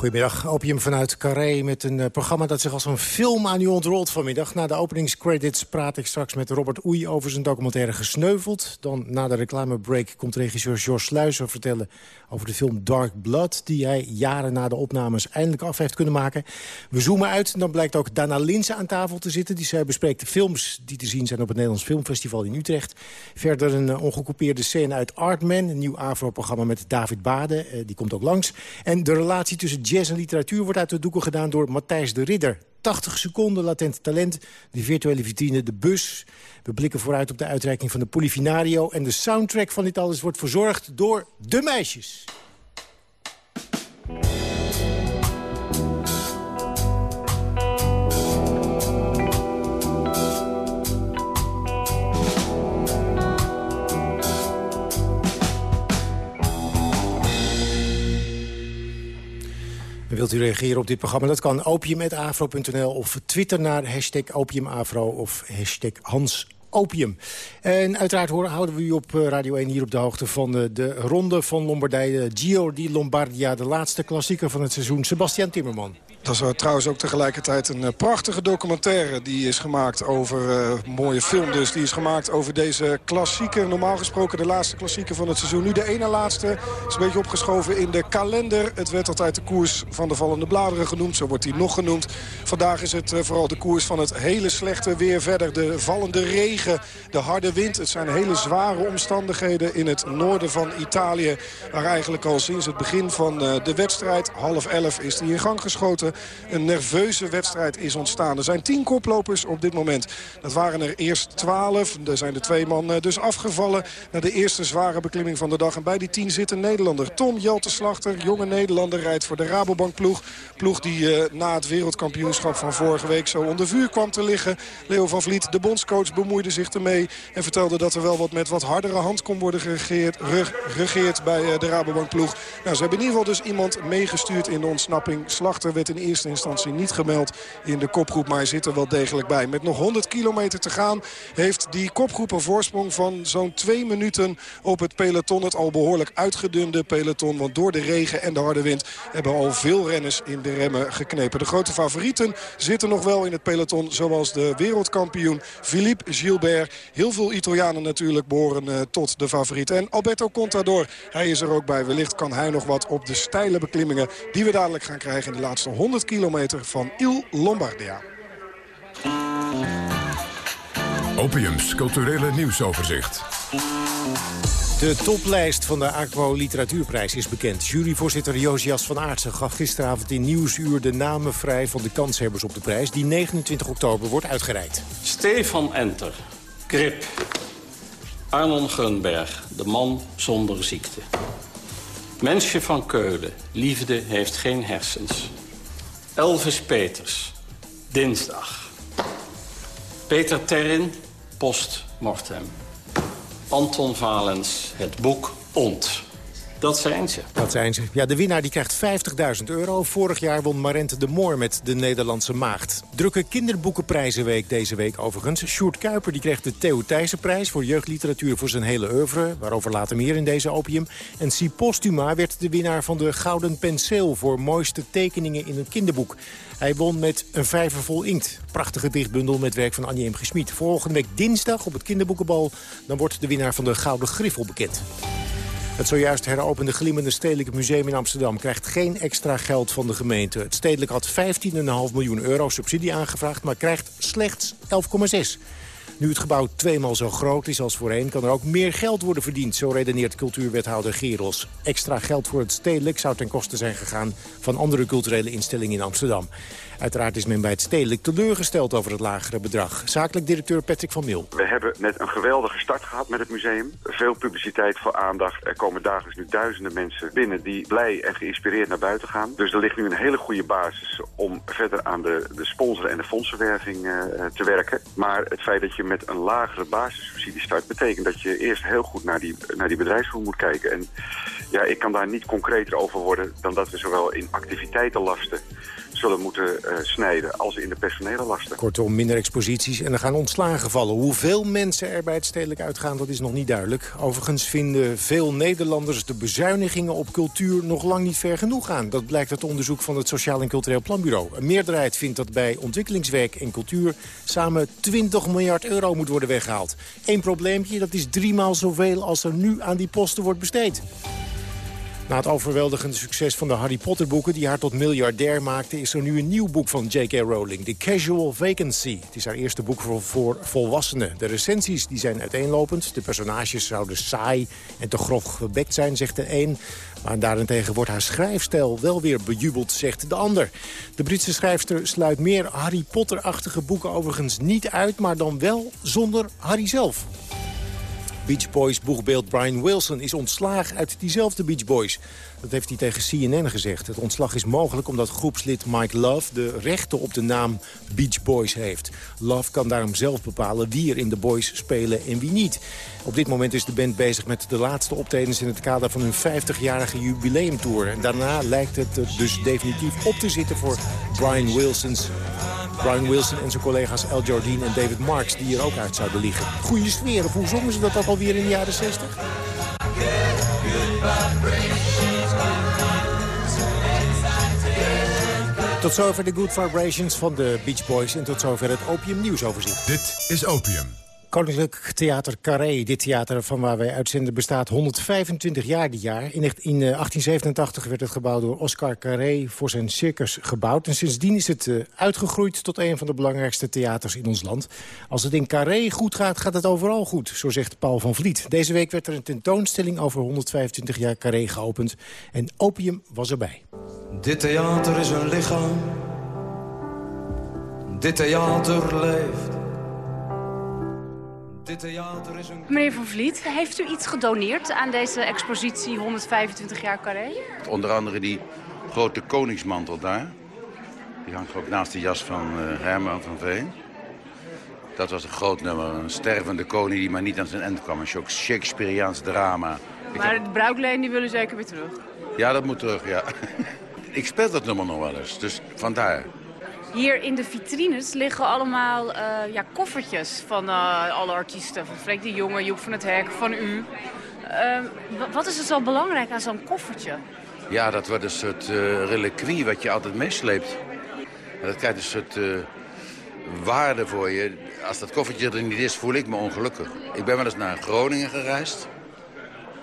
Goedemiddag, Opium vanuit Carré met een eh, programma dat zich als een film aan u ontrolt vanmiddag. Na de openingscredits praat ik straks met Robert Oei over zijn documentaire Gesneuveld. Dan na de reclamebreak komt regisseur George Sluizer vertellen over de film Dark Blood... die hij jaren na de opnames eindelijk af heeft kunnen maken. We zoomen uit en dan blijkt ook Dana Linsen aan tafel te zitten. Die zij bespreekt de films die te zien zijn op het Nederlands Filmfestival in Utrecht. Verder een ongekoupeerde scène uit Artman, een nieuw AVRO-programma met David Bade. eh, die komt ook langs. En de relatie tussen jazz en literatuur wordt uit de doeken gedaan door Matthijs de Ridder. 80 seconden latent talent, de virtuele vitrine, de bus. We blikken vooruit op de uitreiking van de Polifinario. En de soundtrack van dit alles wordt verzorgd door de meisjes. Wilt u reageren op dit programma? Dat kan opium.afro.nl of twitter naar hashtag opiumafro of hashtag Hans Opium. En uiteraard houden we u op eh, Radio 1 hier op de hoogte van de, de ronde van Lombardije. Gio di Lombardia, de laatste klassieker van het seizoen. Sebastian Timmerman. Dat is eh, trouwens ook tegelijkertijd een eh, prachtige documentaire die is gemaakt over, een mooie film dus, die is gemaakt over deze klassieker. Normaal gesproken de laatste klassieker van het seizoen. Nu de ene laatste, is een beetje opgeschoven in de kalender. Het werd altijd de koers van de vallende bladeren genoemd, zo wordt die nog genoemd. Vandaag is het vooral de koers van het hele slechte weer verder. De vallende regen, de harde wind. Het zijn hele zware omstandigheden in het noorden van Italië. Waar eigenlijk al sinds het begin van de wedstrijd, half elf, is die in gang geschoten. Een nerveuze wedstrijd is ontstaan. Er zijn tien koplopers op dit moment. Dat waren er eerst twaalf. Er zijn de twee man eh, dus afgevallen na de eerste zware beklimming van de dag. En bij die tien zit een Nederlander. Tom Jelte Slachter, jonge Nederlander, rijdt voor de Rabobank ploeg. Ploeg die eh, na het wereldkampioenschap van vorige week zo onder vuur kwam te liggen. Leo van Vliet, de bondscoach, bemoeide zich ermee. En vertelde dat er wel wat met wat hardere hand kon worden geregeerd, geregeerd bij eh, de Rabobank ploeg. Nou, ze hebben in ieder geval dus iemand meegestuurd in de ontsnapping. Slachter werd in eerste instantie niet gemeld in de kopgroep. Maar hij zit er wel degelijk bij. Met nog 100 kilometer te gaan heeft die kopgroep een voorsprong van zo'n twee minuten op het peloton. Het al behoorlijk uitgedunde peloton. Want door de regen en de harde wind hebben al veel renners in de remmen geknepen. De grote favorieten zitten nog wel in het peloton. Zoals de wereldkampioen Philippe Gilbert. Heel veel Italianen natuurlijk behoren uh, tot de favorieten. En Alberto Contador, hij is er ook bij. Wellicht kan hij nog wat op de steile beklimmingen... die we dadelijk gaan krijgen in de laatste 100 kilometer van Il Lombardia. Opiums culturele nieuwsoverzicht. De toplijst van de Aquo Literatuurprijs is bekend. Juryvoorzitter Josias van Aartsen gaf gisteravond in Nieuwsuur de namen vrij van de kanshebbers op de prijs... die 29 oktober wordt uitgereikt. Stefan Enter, Grip. Arnon Gunberg, de man zonder ziekte. Mensje van Keulen, liefde heeft geen hersens. Elvis Peters, dinsdag. Peter Terrin, post mortem. Anton Valens, het boek Ont. Dat zijn ze. Dat zijn ze. Ja, de winnaar die krijgt 50.000 euro. Vorig jaar won Marente de Moor met De Nederlandse Maagd. Drukke kinderboekenprijzenweek deze week overigens. Sjoerd Kuiper die kreeg de Theo Thijssenprijs voor jeugdliteratuur voor zijn hele oeuvre. Waarover later meer in deze opium. En Si Postuma werd de winnaar van de Gouden Penseel... voor mooiste tekeningen in een kinderboek. Hij won met een vijver vol inkt. Prachtige dichtbundel met werk van Annie M. Gesmied. Volgende week dinsdag op het kinderboekenbal... dan wordt de winnaar van de Gouden Griffel bekend. Het zojuist heropende Glimmende Stedelijk Museum in Amsterdam... krijgt geen extra geld van de gemeente. Het stedelijk had 15,5 miljoen euro subsidie aangevraagd... maar krijgt slechts 11,6. Nu het gebouw tweemaal zo groot is als voorheen... kan er ook meer geld worden verdiend, zo redeneert cultuurwethouder Geros. Extra geld voor het stedelijk zou ten koste zijn gegaan... van andere culturele instellingen in Amsterdam. Uiteraard is men bij het stedelijk teleurgesteld over het lagere bedrag. Zakelijk directeur Patrick van Mil. We hebben net een geweldige start gehad met het museum. Veel publiciteit voor aandacht. Er komen dagelijks nu duizenden mensen binnen die blij en geïnspireerd naar buiten gaan. Dus er ligt nu een hele goede basis om verder aan de, de sponsoren en de fondsenwerving uh, te werken. Maar het feit dat je met een lagere basissubsidie start... betekent dat je eerst heel goed naar die, naar die bedrijfsvoer moet kijken. En ja, ik kan daar niet concreter over worden dan dat we zowel in activiteitenlasten zullen moeten uh, snijden als in de personele lasten. Kortom, minder exposities en er gaan ontslagen vallen. Hoeveel mensen er bij het stedelijk uitgaan, dat is nog niet duidelijk. Overigens vinden veel Nederlanders de bezuinigingen op cultuur nog lang niet ver genoeg gaan. Dat blijkt uit onderzoek van het Sociaal en Cultureel Planbureau. Een meerderheid vindt dat bij ontwikkelingswerk en cultuur samen 20 miljard euro moet worden weggehaald. Eén probleempje, dat is driemaal zoveel als er nu aan die posten wordt besteed. Na het overweldigende succes van de Harry Potter boeken... die haar tot miljardair maakte... is er nu een nieuw boek van J.K. Rowling, The Casual Vacancy. Het is haar eerste boek voor, volwassenen. De recensies die zijn uiteenlopend. De personages zouden saai en te grof gebekt zijn, zegt de een. Maar daarentegen wordt haar schrijfstijl wel weer bejubeld, zegt de ander. De Britse schrijfster sluit meer Harry Potter-achtige boeken overigens niet uit... maar dan wel zonder Harry zelf. Beach Boys boegbeeld Brian Wilson is ontslagen uit diezelfde Beach Boys. Dat heeft hij tegen CNN gezegd. Het ontslag is mogelijk omdat groepslid Mike Love de rechten op de naam Beach Boys heeft. Love kan daarom zelf bepalen wie er in de Boys spelen en wie niet. Op dit moment is de band bezig met de laatste optredens in het kader van hun 50-jarige jubileumtour. En daarna lijkt het dus definitief op te zitten voor Brian Wilson's Brian Wilson en zijn collega's El Jardine en David Marks... die er ook uit zouden liggen. Goeie sfeer, of hoe zongen ze dat alweer in de jaren 60? Tot zover de Good Vibrations van de Beach Boys... en tot zover het Opium Nieuwsoverzicht. Dit is Opium. Koninklijk Theater Carré. Dit theater van waar wij uitzenden bestaat 125 jaar dit jaar. In 1887 werd het gebouw door Oscar Carré voor zijn circus gebouwd. En sindsdien is het uh, uitgegroeid tot een van de belangrijkste theaters in ons land. Als het in Carré goed gaat, gaat het overal goed, zo zegt Paul van Vliet. Deze week werd er een tentoonstelling over 125 jaar Carré geopend. En opium was erbij. Dit theater is een lichaam. Dit theater leeft. Meneer Van Vliet, heeft u iets gedoneerd aan deze expositie 125 jaar Carré? Onder andere die grote koningsmantel daar. Die hangt ook naast de jas van uh, Herman van Veen. Dat was een groot nummer. Een stervende koning die maar niet aan zijn eind kwam. Een Shakespeareaans drama. Maar de bruikleen die willen zeker weer terug? Ja, dat moet terug, ja. ik speel dat nummer nog wel eens, dus vandaar. Hier in de vitrines liggen allemaal eh, ja, koffertjes van eh, alle artiesten. Van Freek de Jonge, Joep van het Hek, van u. Ehm, wa- wat is er zo belangrijk aan zo'n koffertje? Ja, dat wordt een soort eh reliquie wat je altijd meesleept. Dat krijgt een soort waarde voor je. Als dat koffertje er niet is, voel ik me ongelukkig. Ik ben wel eens naar Groningen gereisd.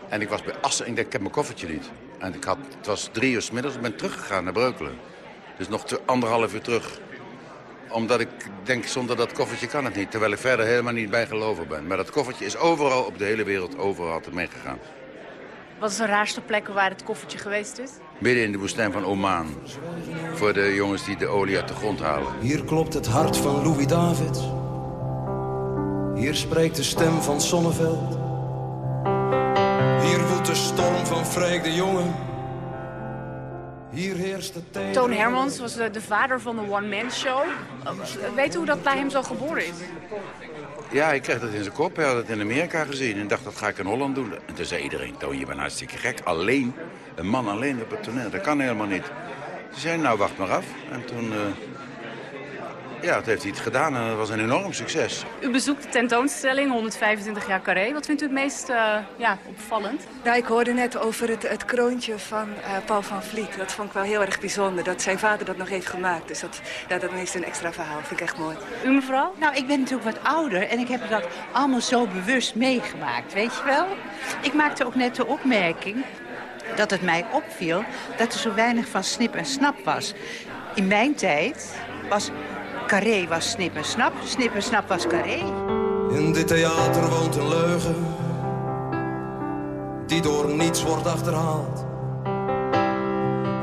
En ik was bij Assen en ik ik heb mijn koffertje niet. En ik had, het was drie uur s middags, ik ben teruggegaan naar Breukelen. Dus nog te- anderhalf uur terug. Omdat ik denk, zonder dat koffertje kan het niet. Terwijl ik verder helemaal niet bijgelovig ben. Maar dat koffertje is overal op de hele wereld, overal altijd meegegaan. Wat is de raarste plek waar het koffertje geweest is? Midden in de woestijn van Oman. Voor de jongens die de olie uit de grond halen. Hier klopt het hart van Louis David. Hier spreekt de stem van Sonneveld. Hier woedt de storm van Freek de Jonge. Hier heerst de teder- Toon Hermans was de, de vader van de one-man show. Uh, Weet u hoe dat bij hem zo geboren is? Ja, ik kreeg dat in zijn kop. Hij had het in Amerika gezien en dacht, dat ga ik in Holland doen. En toen zei iedereen, Toon, je bent hartstikke gek. Alleen, een man alleen op het toneel, dat kan helemaal niet. Ze zei, nou, wacht maar af. En toen, eh, ja, dat heeft hij het gedaan en dat was een enorm succes. U bezoekt de tentoonstelling 125 jaar Carré. Wat vindt u het meest eh, ja, opvallend? Nou, ik hoorde net over het, het kroontje van eh, Paul van Vliet. Dat vond ik wel heel erg bijzonder, dat zijn vader dat nog heeft gemaakt. Dus dat, ja, dat is een extra verhaal, vind ik echt mooi. U mevrouw? Nou, ik ben natuurlijk wat ouder en ik heb dat allemaal zo bewust meegemaakt, weet je wel? Ik maakte ook net de opmerking dat het mij opviel dat er zo weinig van snip en snap was. In mijn tijd was carré was snip en snap, snip en snap was carré. In dit theater woont een leugen die door niets wordt achterhaald.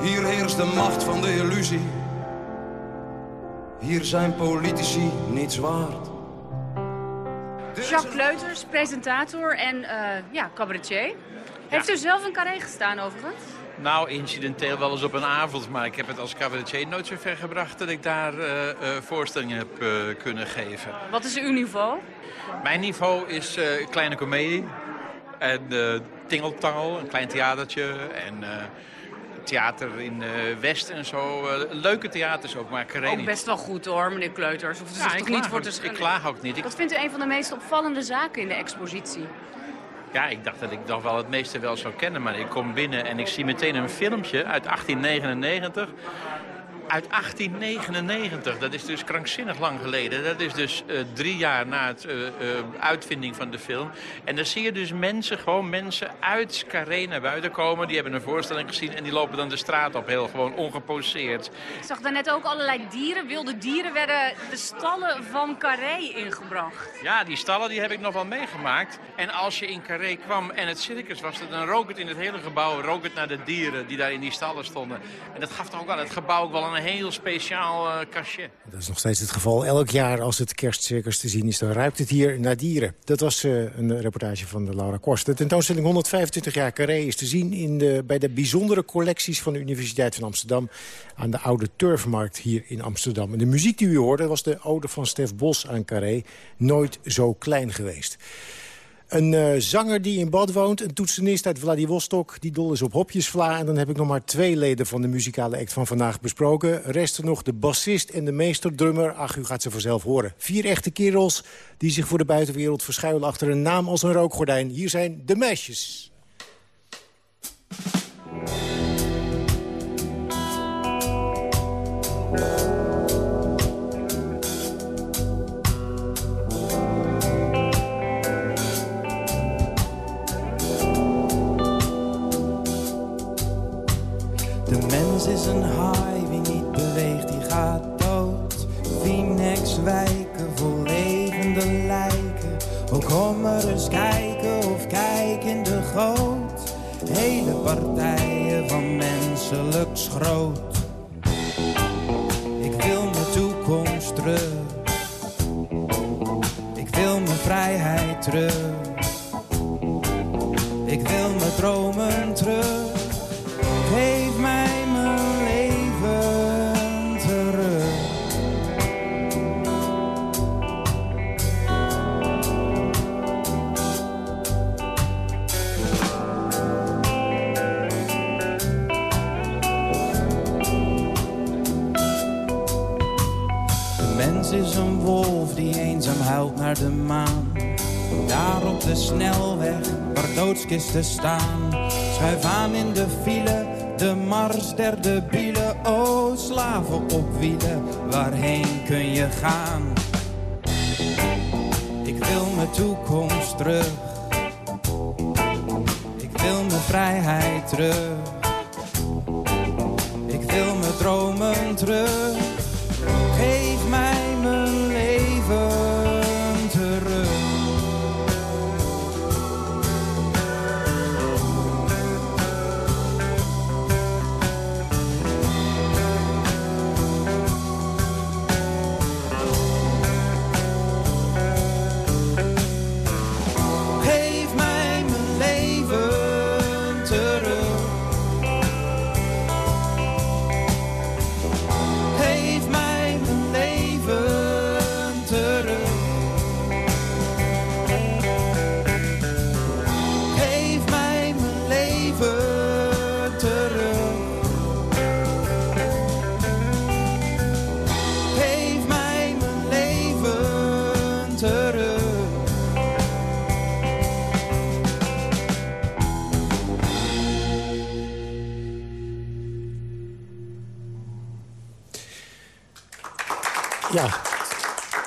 Hier heerst de macht van de illusie. Hier zijn politici niets waard. Jacques Kleuters, presentator en eh, ja, cabaretier. Heeft u zelf een carré gestaan overigens? Nou, incidenteel wel eens op een avond, maar ik heb het als cabaretier nooit zo ver gebracht dat ik daar eh, eh, voorstellingen heb eh, kunnen geven. Wat is uw niveau? Mijn niveau is eh, kleine komedie en eh tingeltangel, een klein theatertje en eh, theater in eh, West en zo. Leuke theaters ook, maar carré Ook niet. best wel goed hoor, meneer Kleuters. Ja, zich ik toch niet klaag voor ook- te ik klaag ook niet. Ik- Wat vindt u een van de meest opvallende zaken in de expositie? Ja, ik dacht dat ik nog wel het meeste wel zou kennen. Maar ik kom binnen en ik zie meteen een filmpje uit 1899. Uit 1899, dat is dus krankzinnig lang geleden. Dat is dus eh, drie jaar na het eh, eh, uitvinding van de film. En dan zie je dus mensen, gewoon mensen uit Carré naar buiten komen. Die hebben een voorstelling gezien en die lopen dan de straat op, heel gewoon ongeposeerd. Ik zag daarnet ook allerlei dieren, wilde dieren, werden de stallen van Carré ingebracht. Ja, die stallen die heb ik nog wel meegemaakt. En als je in Carré kwam en het circus was, dan rook het in het hele gebouw, rook het naar de dieren die daar in die stallen stonden. En dat gaf toch ook wel het gebouw ook wel een heel speciaal cachet. Dat is nog steeds het geval. Elk jaar als het kerstcircus te zien is, dan ruikt het hier naar dieren. Dat was eh, een reportage van de Laura Korst. De tentoonstelling 125 jaar Carré is te zien in de, bij de bijzondere collecties van de Universiteit van Amsterdam aan de Oude Turfmarkt hier in Amsterdam. De muziek die u hoorde was de ode van Stef Bos aan Carré. Nooit zo klein geweest. Een eh, zanger die in Bad woont, een toetsenist uit Vladivostok... die dol is op hopjesvla. En dan heb ik nog maar twee leden van de muzikale act van vandaag besproken. Resten nog de bassist en de meesterdrummer. Ach, u gaat ze vanzelf horen. Vier echte kerels die zich voor de buitenwereld verschuilen... achter een naam als een rookgordijn. Hier zijn de meisjes. Mens is een haai, wie niet beweegt, die gaat dood. Phoenix wijken voor levende lijken. Ook kom maar eens kijken of kijk in de goot. Hele partijen van menselijk schroot. Ik wil mijn toekomst terug. Ik wil mijn vrijheid terug. Ik wil mijn dromen terug. Staan. Schuif aan in de file, de mars der debielen. Oh, slaven op wielen, waarheen kun je gaan? Ik wil mijn toekomst terug. Ik wil mijn vrijheid terug. Ik wil mijn dromen Ja,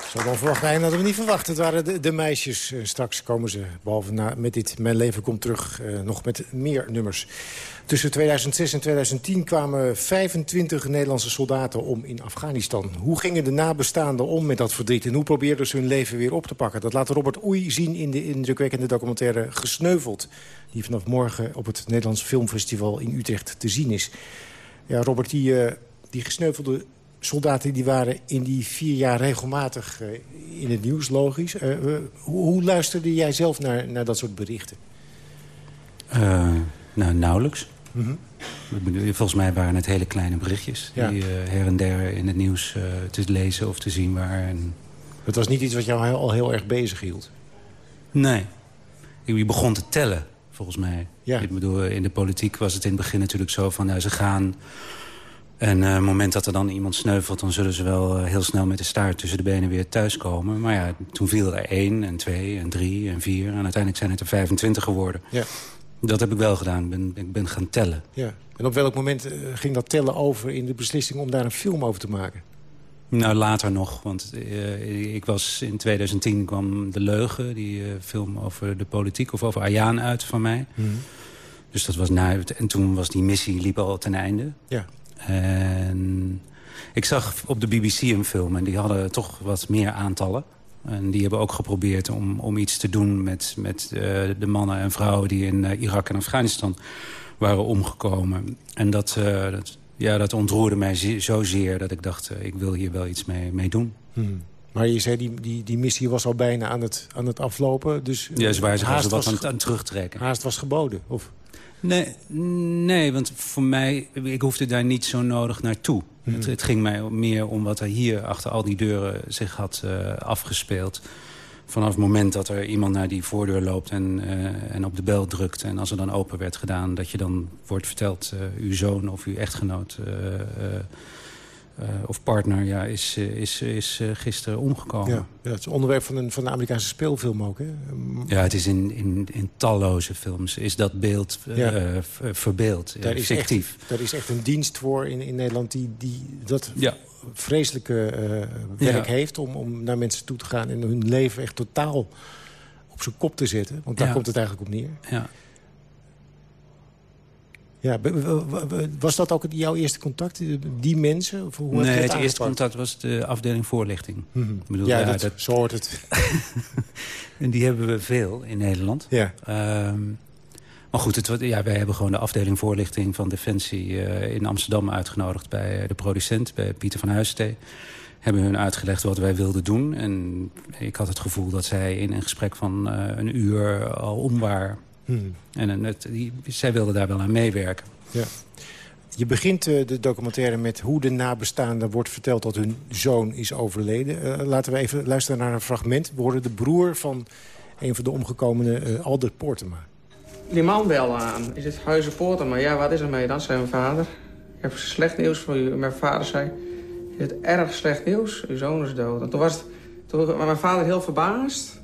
zo dan verwacht hij hadden we niet verwacht. Het waren de, de meisjes. Eh, straks komen ze, behalve na, met dit Mijn Leven Komt Terug, eh, nog met meer nummers. Tussen 2006 en 2010 kwamen 25 Nederlandse soldaten om in Afghanistan. Hoe gingen de nabestaanden om met dat verdriet... en hoe probeerden ze hun leven weer op te pakken? Dat laat Robert Oei zien in de indrukwekkende documentaire Gesneuveld... die vanaf morgen op het Nederlands Filmfestival in Utrecht te zien is. Ja, Robert, die, eh, die gesneuvelde soldaten die waren in die vier jaar regelmatig eh, in het nieuws, logisch. Eh, eh, hoe, hoe luisterde jij zelf naar, naar dat soort berichten? Nou, nauwelijks. Mhm. Volgens mij waren het hele kleine berichtjes... Ja. die her en der in het nieuws te lezen of te zien waren. En... Het was niet iets wat jou al heel erg bezig hield? Nee. Je begon te tellen, volgens mij. Ik bedoel, in de politiek was het in het begin natuurlijk zo van... Nou, ze gaan... En eh, op het moment dat er dan iemand sneuvelt... dan zullen ze wel eh, heel snel met de staart tussen de benen weer thuiskomen. Maar ja, toen viel er één en twee en drie en vier. En uiteindelijk zijn het er 25 geworden. Ja. Dat heb ik wel gedaan. Ik ben, ik ben gaan tellen. Ja. En op welk moment eh, ging dat tellen over in de beslissing om daar een film over te maken? Nou, later nog. Want eh, ik was in 2010 kwam De Leugen, die eh, film over de politiek... of over Ayaan uit van mij. Dus dat was na... En toen was die missie liep al ten einde. Ja. En ik zag op de BBC een film en die hadden toch wat meer aantallen. En die hebben ook geprobeerd om, om iets te doen met, met eh, de mannen en vrouwen... die in eh, Irak en Afghanistan waren omgekomen. En dat, eh, dat, ja, dat ontroerde mij ze- zozeer dat ik dacht... ik wil hier wel iets mee, mee doen. Hmm. Maar je zei, die, die, die missie was al bijna aan het, aan het aflopen. Dus, Ja, ze waren haast was aan, terugtrekken. Haast was geboden, of? Nee, nee, want voor mij, ik hoefde daar niet zo nodig naartoe. Hmm. Het, het ging mij meer om wat er hier achter al die deuren zich had eh, afgespeeld. Vanaf het moment dat er iemand naar die voordeur loopt en, eh, en op de bel drukt... en als er dan open werd gedaan, dat je dan wordt verteld... eh, uw zoon of uw echtgenoot eh, of partner ja, is, eh, is, is eh, gisteren omgekomen. Ja, ja, het is onderwerp van een, van een Amerikaanse speelfilm ook, hè? Ja, het is in, in, in talloze films is dat beeld Ja. verbeeld, Daar is, fictief. echt, daar is echt een dienst voor in, in Nederland die, die dat Ja. vreselijke werk heeft... Om, om naar mensen toe te gaan en hun leven echt totaal op zijn kop te zetten. Want daar komt het eigenlijk op neer. Ja. Ja, was dat ook jouw eerste contact, die- die mensen? Of hoe heb je nee, dat het eerste contact was de afdeling voorlichting. Mhm. Ik bedoel, Ja, dat- zo hoort het. en die hebben we veel in Nederland. Ja. Ehm, maar goed, het, ja, wij hebben gewoon de afdeling voorlichting van Defensie eh, in Amsterdam uitgenodigd bij eh, de producent, bij Pieter van Huistee. Hebben hun uitgelegd wat wij wilden doen. En ik had het gevoel dat zij in een gesprek van eh, een uur al om waren. Hmm. En het, die, zij wilden daar wel aan meewerken. Ja. Je begint eh, de documentaire met hoe de nabestaanden wordt verteld dat hun zoon is overleden. Eh, laten we even luisteren naar een fragment. We horen de broer van een van de omgekomenen, eh Albert Poortema. Die man belde aan. Is het Huizenpoorten? Maar ja, wat is er mee dan, zei mijn vader. Ik heb slecht nieuws voor u. Mijn vader zei... is het erg slecht nieuws. Uw zoon is dood. En toen was, het, toen was mijn vader heel verbaasd.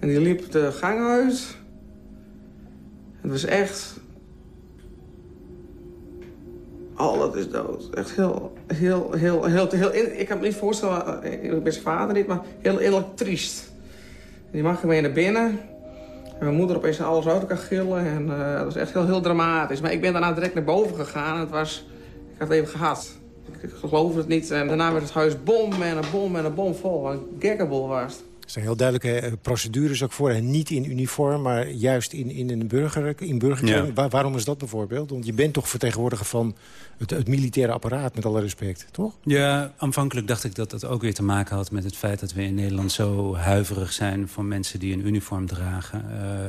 En die liep de gang uit. Het was echt... Oh, dat is dood. Echt heel, heel, heel, heel, heel... ik kan me niet voorstellen, eh, ik ben zijn vader niet, maar heel innerlijk triest. Die mag mee naar binnen. En mijn moeder opeens alles uit elkaar gillen. En uh, dat was echt heel, heel dramatisch. Maar ik ben daarna direct naar boven gegaan. Het was... Ik had het even gehad. Ik, geloof het niet. En daarna werd het huis bom en een bom en een bom vol. Wat gekkable was. Er zijn heel duidelijke eh, procedures ook voor. En niet in uniform, maar juist in, in een burger, in. Ja. Waar- waarom is dat bijvoorbeeld? Want je bent toch vertegenwoordiger van het, het militaire apparaat, met alle respect, toch? Ja, aanvankelijk dacht ik dat dat ook weer te maken had met het feit dat we in Nederland zo huiverig zijn voor mensen die een uniform dragen. Eh,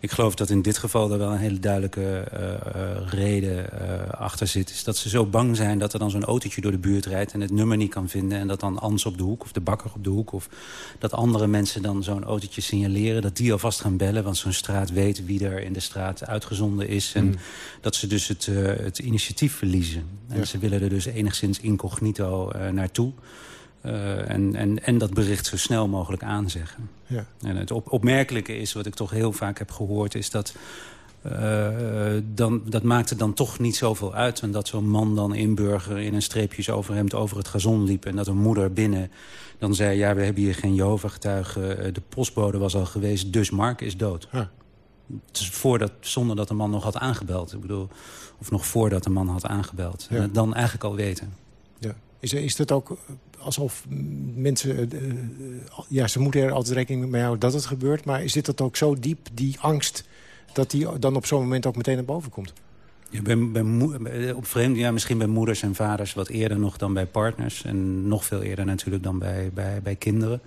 ik geloof dat in dit geval er wel een hele duidelijke eh, reden achter zit. Is dat ze zo bang zijn dat er dan zo'n autootje door de buurt rijdt en het nummer niet kan vinden. En dat dan Ans op de hoek of de bakker op de hoek of dat andere mensen dan zo'n autootje signaleren. Dat die alvast gaan bellen, want zo'n straat weet wie er in de straat uitgezonden is. En Mm. dat ze dus het, eh, het initiatief verliezen. En Ja. ze willen er dus enigszins incognito eh, naartoe. Eh, en, en, en dat bericht zo snel mogelijk aanzeggen. Ja. En het op, opmerkelijke is, wat ik toch heel vaak heb gehoord... is dat eh, dan, dat maakt het dan toch niet zoveel uit. En dat zo'n man dan inburger in een streepjes overhemd over het gazon liep... en dat een moeder binnen dan zei... ja, we hebben hier geen Jehovah-getuigen. Eh, De postbode was al geweest, dus Mark is dood. Dus voordat, zonder dat de man nog had aangebeld. Ik bedoel, of nog voordat de man had aangebeld. Ja. dan eigenlijk al weten. Ja. Is, is dat ook alsof mensen... eh, eh, ja, ze moeten er altijd rekening mee houden dat het gebeurt. Maar is dit dat ook zo diep, die angst... dat die dan op zo'n moment ook meteen naar boven komt? Ja, bij, bij- op vreemd, ja, misschien bij moeders en vaders wat eerder nog dan bij partners. En nog veel eerder natuurlijk dan bij, bij, bij kinderen.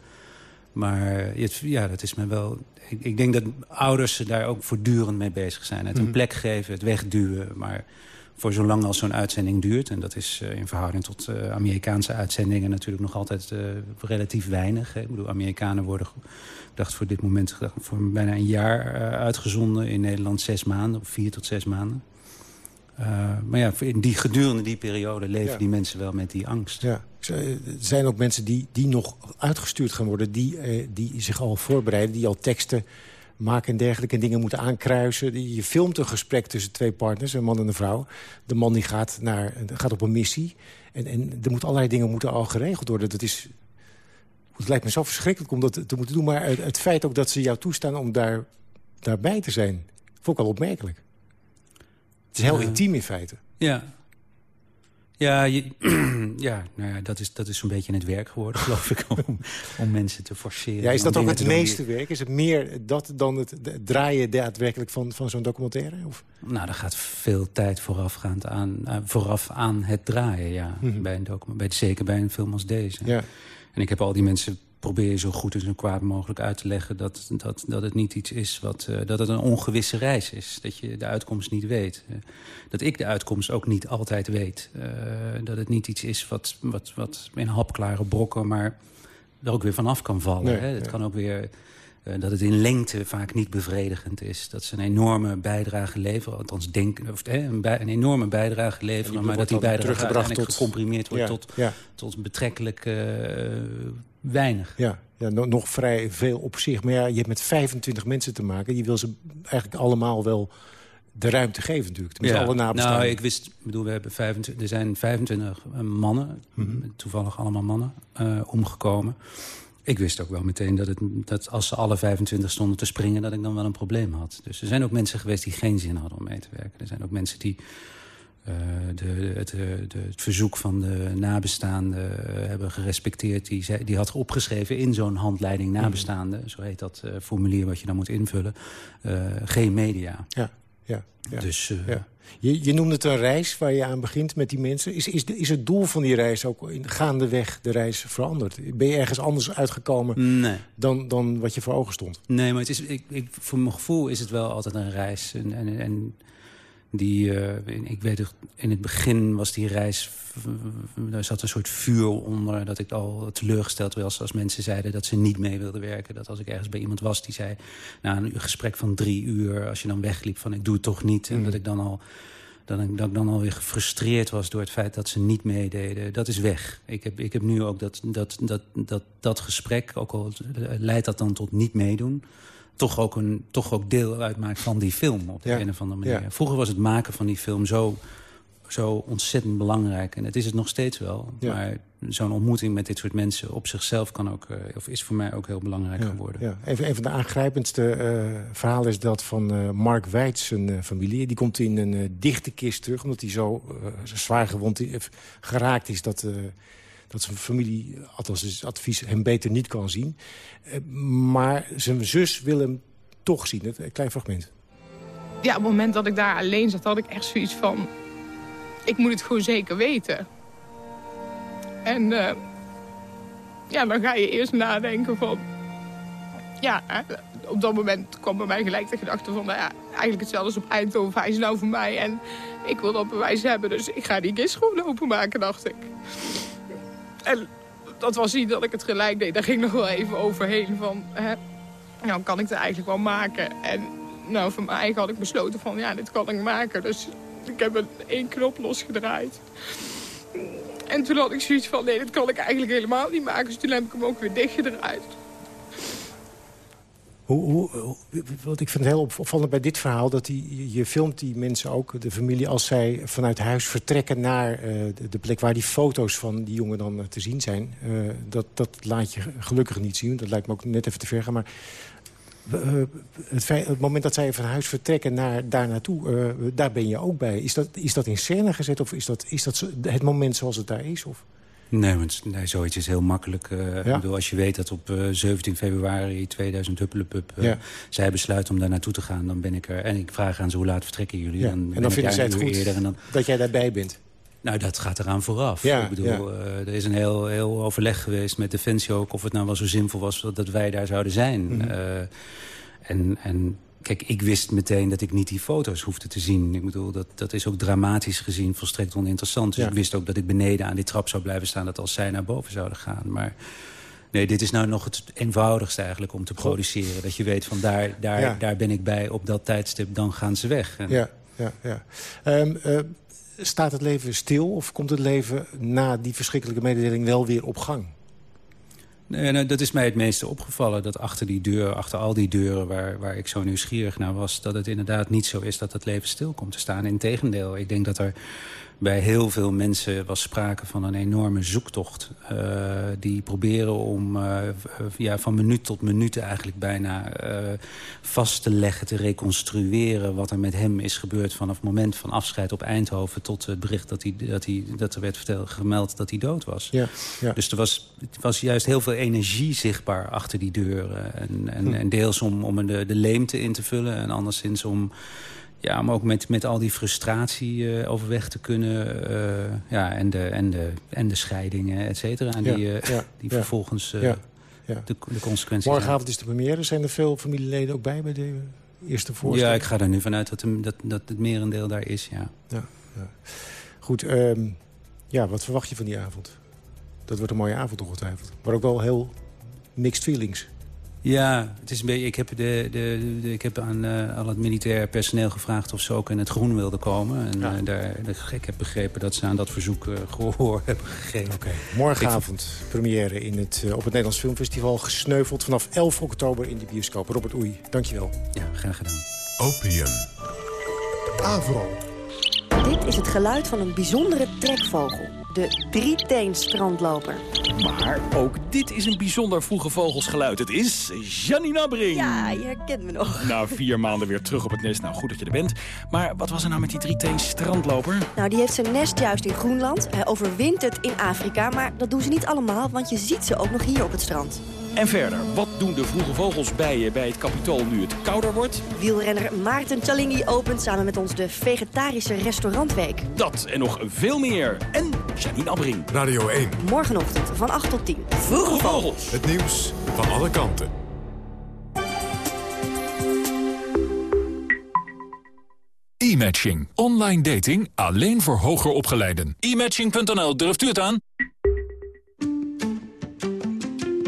Maar het, ja, dat is me wel... Ik, ik denk dat ouders daar ook voortdurend mee bezig zijn. Het een Mhm. plek geven, het wegduwen. Maar voor zolang als zo'n uitzending duurt... en dat is eh, in verhouding tot eh, Amerikaanse uitzendingen... natuurlijk nog altijd eh, relatief weinig. Hè. Ik bedoel, Amerikanen worden, dacht voor dit moment... gedacht, voor bijna een jaar uitgezonden. In Nederland zes maanden, of vier tot zes maanden. Uh, maar ja, in die, gedurende die periode leven Ja. die mensen wel met die angst. Ja. Er zijn ook mensen die, die nog uitgestuurd gaan worden... Die, die zich al voorbereiden, die al teksten maken en dergelijke... en dingen moeten aankruisen. Je filmt een gesprek tussen twee partners, een man en een vrouw. De man die gaat, naar, gaat op een missie. En, en er moeten allerlei dingen moeten al geregeld worden. Dat is, het lijkt me zo verschrikkelijk om dat te moeten doen. Maar het, het feit ook dat ze jou toestaan om daar, daarbij te zijn... vond ik al opmerkelijk. Het is heel intiem in feite. Ja. Ja, je, ja, nou ja dat is, dat is zo'n beetje het werk geworden, geloof ik, om, om mensen te forceren. Ja, is dat ook het meeste werk? Is het meer dat dan het draaien daadwerkelijk van, van zo'n documentaire? Of? Nou, daar gaat veel tijd voorafgaand aan, eh, vooraf aan het draaien, ja. bij een document, bij, zeker bij een film als deze. Mhm. Ja. En ik heb al die mensen proberen zo goed en zo kwaad mogelijk uit te leggen... dat, dat, dat het niet iets is wat... eh, dat het een ongewisse reis is. Dat je de uitkomst niet weet. Eh, dat ik de uitkomst ook niet altijd weet. Eh, dat het niet iets is wat, wat, wat in hapklare brokken... maar er ook weer vanaf kan vallen. Nee, hè? Het ja. kan ook weer... eh, dat het in lengte vaak niet bevredigend is. Dat ze een enorme bijdrage leveren. Althans, denken, of, een, bij- een enorme bijdrage leveren. maar dat die bijdrage teruggebracht tot- gecomprimeerd wordt Ja, tot, ja. tot betrekkelijk eh, weinig. Ja, ja no- nog vrij veel op zich. Maar ja, je hebt met 25 mensen te maken. Je wil ze eigenlijk allemaal wel de ruimte geven natuurlijk. Tenminste, alle nabestaanden. Nou, ik wist, bedoel, we hebben 25, er zijn 25 mannen, Mhm. toevallig allemaal mannen, eh, omgekomen. Ik wist ook wel meteen dat, het, dat als ze alle 25 stonden te springen... dat ik dan wel een probleem had. Dus er zijn ook mensen geweest die geen zin hadden om mee te werken. Er zijn ook mensen die eh, de, het, eh, de, het verzoek van de nabestaanden eh, hebben gerespecteerd. Die, zei, die had opgeschreven in zo'n handleiding nabestaanden. Zo heet dat formulier wat je dan moet invullen. geen media. Ja, ja, ja. Dus, eh, ja. Je, je noemde het een reis waar je aan begint met die mensen. Is, is, de- is het doel van die reis ook in gaandeweg de reis veranderd? Ben je ergens anders uitgekomen Nee. dan, dan wat je voor ogen stond? Nee, maar het is, ik, ik, voor mijn gevoel is het wel altijd een reis. En, en, en die, eh, ik weet nog, in het begin was die reis... Daar zat een soort vuur onder dat ik al teleurgesteld was... als mensen zeiden dat ze niet mee wilden werken. Dat als ik ergens bij iemand was die zei... na een gesprek van drie uur, als je dan wegliep van ik doe het toch niet... en Mhm. dat ik dan al dat ik, dat ik dan alweer gefrustreerd was door het feit dat ze niet meededen. Dat is weg. Ik heb, ik heb nu ook dat, dat, dat, dat, dat gesprek, ook al leidt dat dan tot niet meedoen... toch ook, een, toch ook deel uitmaakt van die film op de een of andere manier. Ja. Vroeger was het maken van die film zo, zo ontzettend belangrijk. En het is het nog steeds wel. Ja. Maar zo'n ontmoeting met dit soort mensen op zichzelf kan ook, eh, of is voor mij ook heel belangrijk geworden. Ja, een, een van de aangrijpendste eh, verhalen is dat van eh, Mark Weitz, eh, familie. Die komt in een dichte kist terug, omdat hij zo zwaar gewond geraakt is... dat, dat zijn familie, althans is advies, hem beter niet kan zien. Eh, maar zijn zus wil hem toch zien. Het- Een klein fragment. ja, op het moment dat ik daar alleen zat, had ik echt zoiets van... ik moet het gewoon zeker weten. En eh, ja, dan ga je eerst nadenken van... Ja, op dat moment kwam bij mij gelijk de gedachte van... Nou ja, eigenlijk hetzelfde als op Eindhoven. Hij is nou voor mij en ik wil dat bewijs hebben. Dus ik ga die kist gewoon openmaken, dacht ik. En dat was niet dat ik het gelijk deed. Daar ging nog wel even overheen van... Hè, nou, kan ik het eigenlijk wel maken? En nou, mijn eigen had ik besloten van, ja, dit kan ik maken. Dus ik heb een één knop losgedraaid. En toen had ik zoiets van, nee, dit kan ik eigenlijk helemaal niet maken. Dus toen heb ik hem ook weer dichtgedraaid. Hoe, hoe, wat ik vind heel op- opvallend bij dit verhaal... dat die, je filmt die mensen ook, de familie... als zij vanuit huis vertrekken naar eh, de, plek waar die foto's van die jongen dan te zien zijn. Eh, dat, dat laat je gelukkig niet zien. Dat lijkt me ook net even te ver gaan. Maar eh, het, het moment dat zij van huis vertrekken naar, daar naartoe... daar ben je ook bij. Is dat, is dat in scène gezet of is dat, is dat het moment zoals het daar is? Of? Nee, want nee, zoiets is heel makkelijk. eh, ik bedoel, als je weet dat op eh, 17 februari 2000 Huppelepup... eh, Ja. zij besluiten om daar naartoe te gaan, dan ben ik er. En ik vraag aan ze hoe laat vertrekken jullie. Ja. Dan En dan vinden zij het goed eerder en dan, dat jij daarbij bent. Nou, dat gaat eraan vooraf. Ja, ik bedoel, ja. eh, er is een heel, heel overleg geweest met Defensie ook... of het nou wel zo zinvol was dat, wij daar zouden zijn. Mhm. Eh, en, en kijk, ik wist meteen dat ik niet die foto's hoefde te zien. Ik bedoel, dat, dat is ook dramatisch gezien volstrekt oninteressant. Dus Ja. ik wist ook dat ik beneden aan die trap zou blijven staan... dat als zij naar boven zouden gaan. Maar nee, dit is nou nog het eenvoudigste eigenlijk om te produceren. Dat je weet van daar, daar, Ja. daar ben ik bij op dat tijdstip, dan gaan ze weg. En- Ja, ja, ja. Ehm, eh, staat het leven stil of komt het leven na die verschrikkelijke mededeling wel weer op gang? Nou, dat is mij het meeste opgevallen. Dat achter die deur, achter al die deuren waar, waar ik zo nieuwsgierig naar was... dat het inderdaad niet zo is dat het leven stil komt te staan. Integendeel, ik denk dat er bij heel veel mensen was sprake van een enorme zoektocht. eh, die proberen om eh, ja, van minuut tot minuut eigenlijk bijna eh, vast te leggen... te reconstrueren wat er met hem is gebeurd... vanaf het moment van afscheid op Eindhoven tot het bericht dat, hij, dat, hij, dat er werd verteld, gemeld dat hij dood was. Ja, ja. Dus er was, was juist heel veel energie zichtbaar achter die deuren. En, en, Hm. en deels om, om de, de leemte in te vullen. En anderszins om, ja, om ook met, met al die frustratie eh, overweg te kunnen. eh, ja, en, de, en, de, en de scheidingen, et cetera. En Ja, die, eh, ja, die ja. vervolgens Ja, ja. De, de consequenties Morgenavond is de première. Zijn er veel familieleden ook bij bij de eerste voorstelling? Ja, ik ga er nu vanuit dat, hem- dat, dat het merendeel daar is, ja. Ja, ja. Goed, ehm, ja, wat verwacht je van die avond? Dat wordt een mooie avond ongetwijfeld. Maar ook wel heel mixed feelings. Ja, het is een beetje, ik heb, de, de, de- ik heb aan, eh, al het militair personeel gevraagd of ze ook in het groen wilden komen. En Ja. eh, daar, ik heb begrepen dat ze aan dat verzoek eh, gehoor hebben gegeven. Morgenavond première in het, op het Nederlands Filmfestival. Gesneuveld vanaf 11 oktober in de bioscoop. Robert Oei, dankjewel. Ja, graag gedaan. Opium. Avro. Dit is het geluid van een bijzondere trekvogel. De drieteen-strandloper. Maar ook dit is een bijzonder vroege vogelsgeluid. Het is Janine Abbring. Ja, je herkent me nog. Na vier maanden weer terug op het nest. Nou, goed dat je er bent. Maar wat was er nou met die drieteen strandloper? Nou, die heeft zijn nest juist in Groenland. Hij overwintert in Afrika, maar dat doen ze niet allemaal... want je ziet ze ook nog hier op het strand. En verder, wat doen de vroege vogels bij je bij het kapitool nu het kouder wordt? Wielrenner Maarten Chalingi opent samen met ons de vegetarische restaurantweek. Dat en nog veel meer. En Janine Abbring. Radio 1. Morgenochtend van 8 tot 10. Vroege vogels. Het nieuws van alle kanten. E-matching. Online dating alleen voor hoger opgeleiden. E-matching.nl, durft u het aan?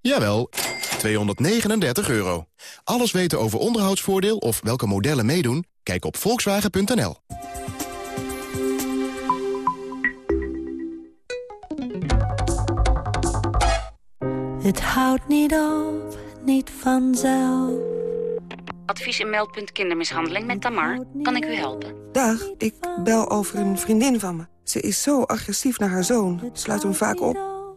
jawel, 239 euro. Alles weten over onderhoudsvoordeel of welke modellen meedoen? Kijk op volkswagen.nl. Het houdt niet op, niet vanzelf. Advies in meldpunt kindermishandeling met Tamar. Kan ik u helpen? Dag, ik bel over een vriendin van me. Ze is zo agressief naar haar zoon. Sluit hem vaak op.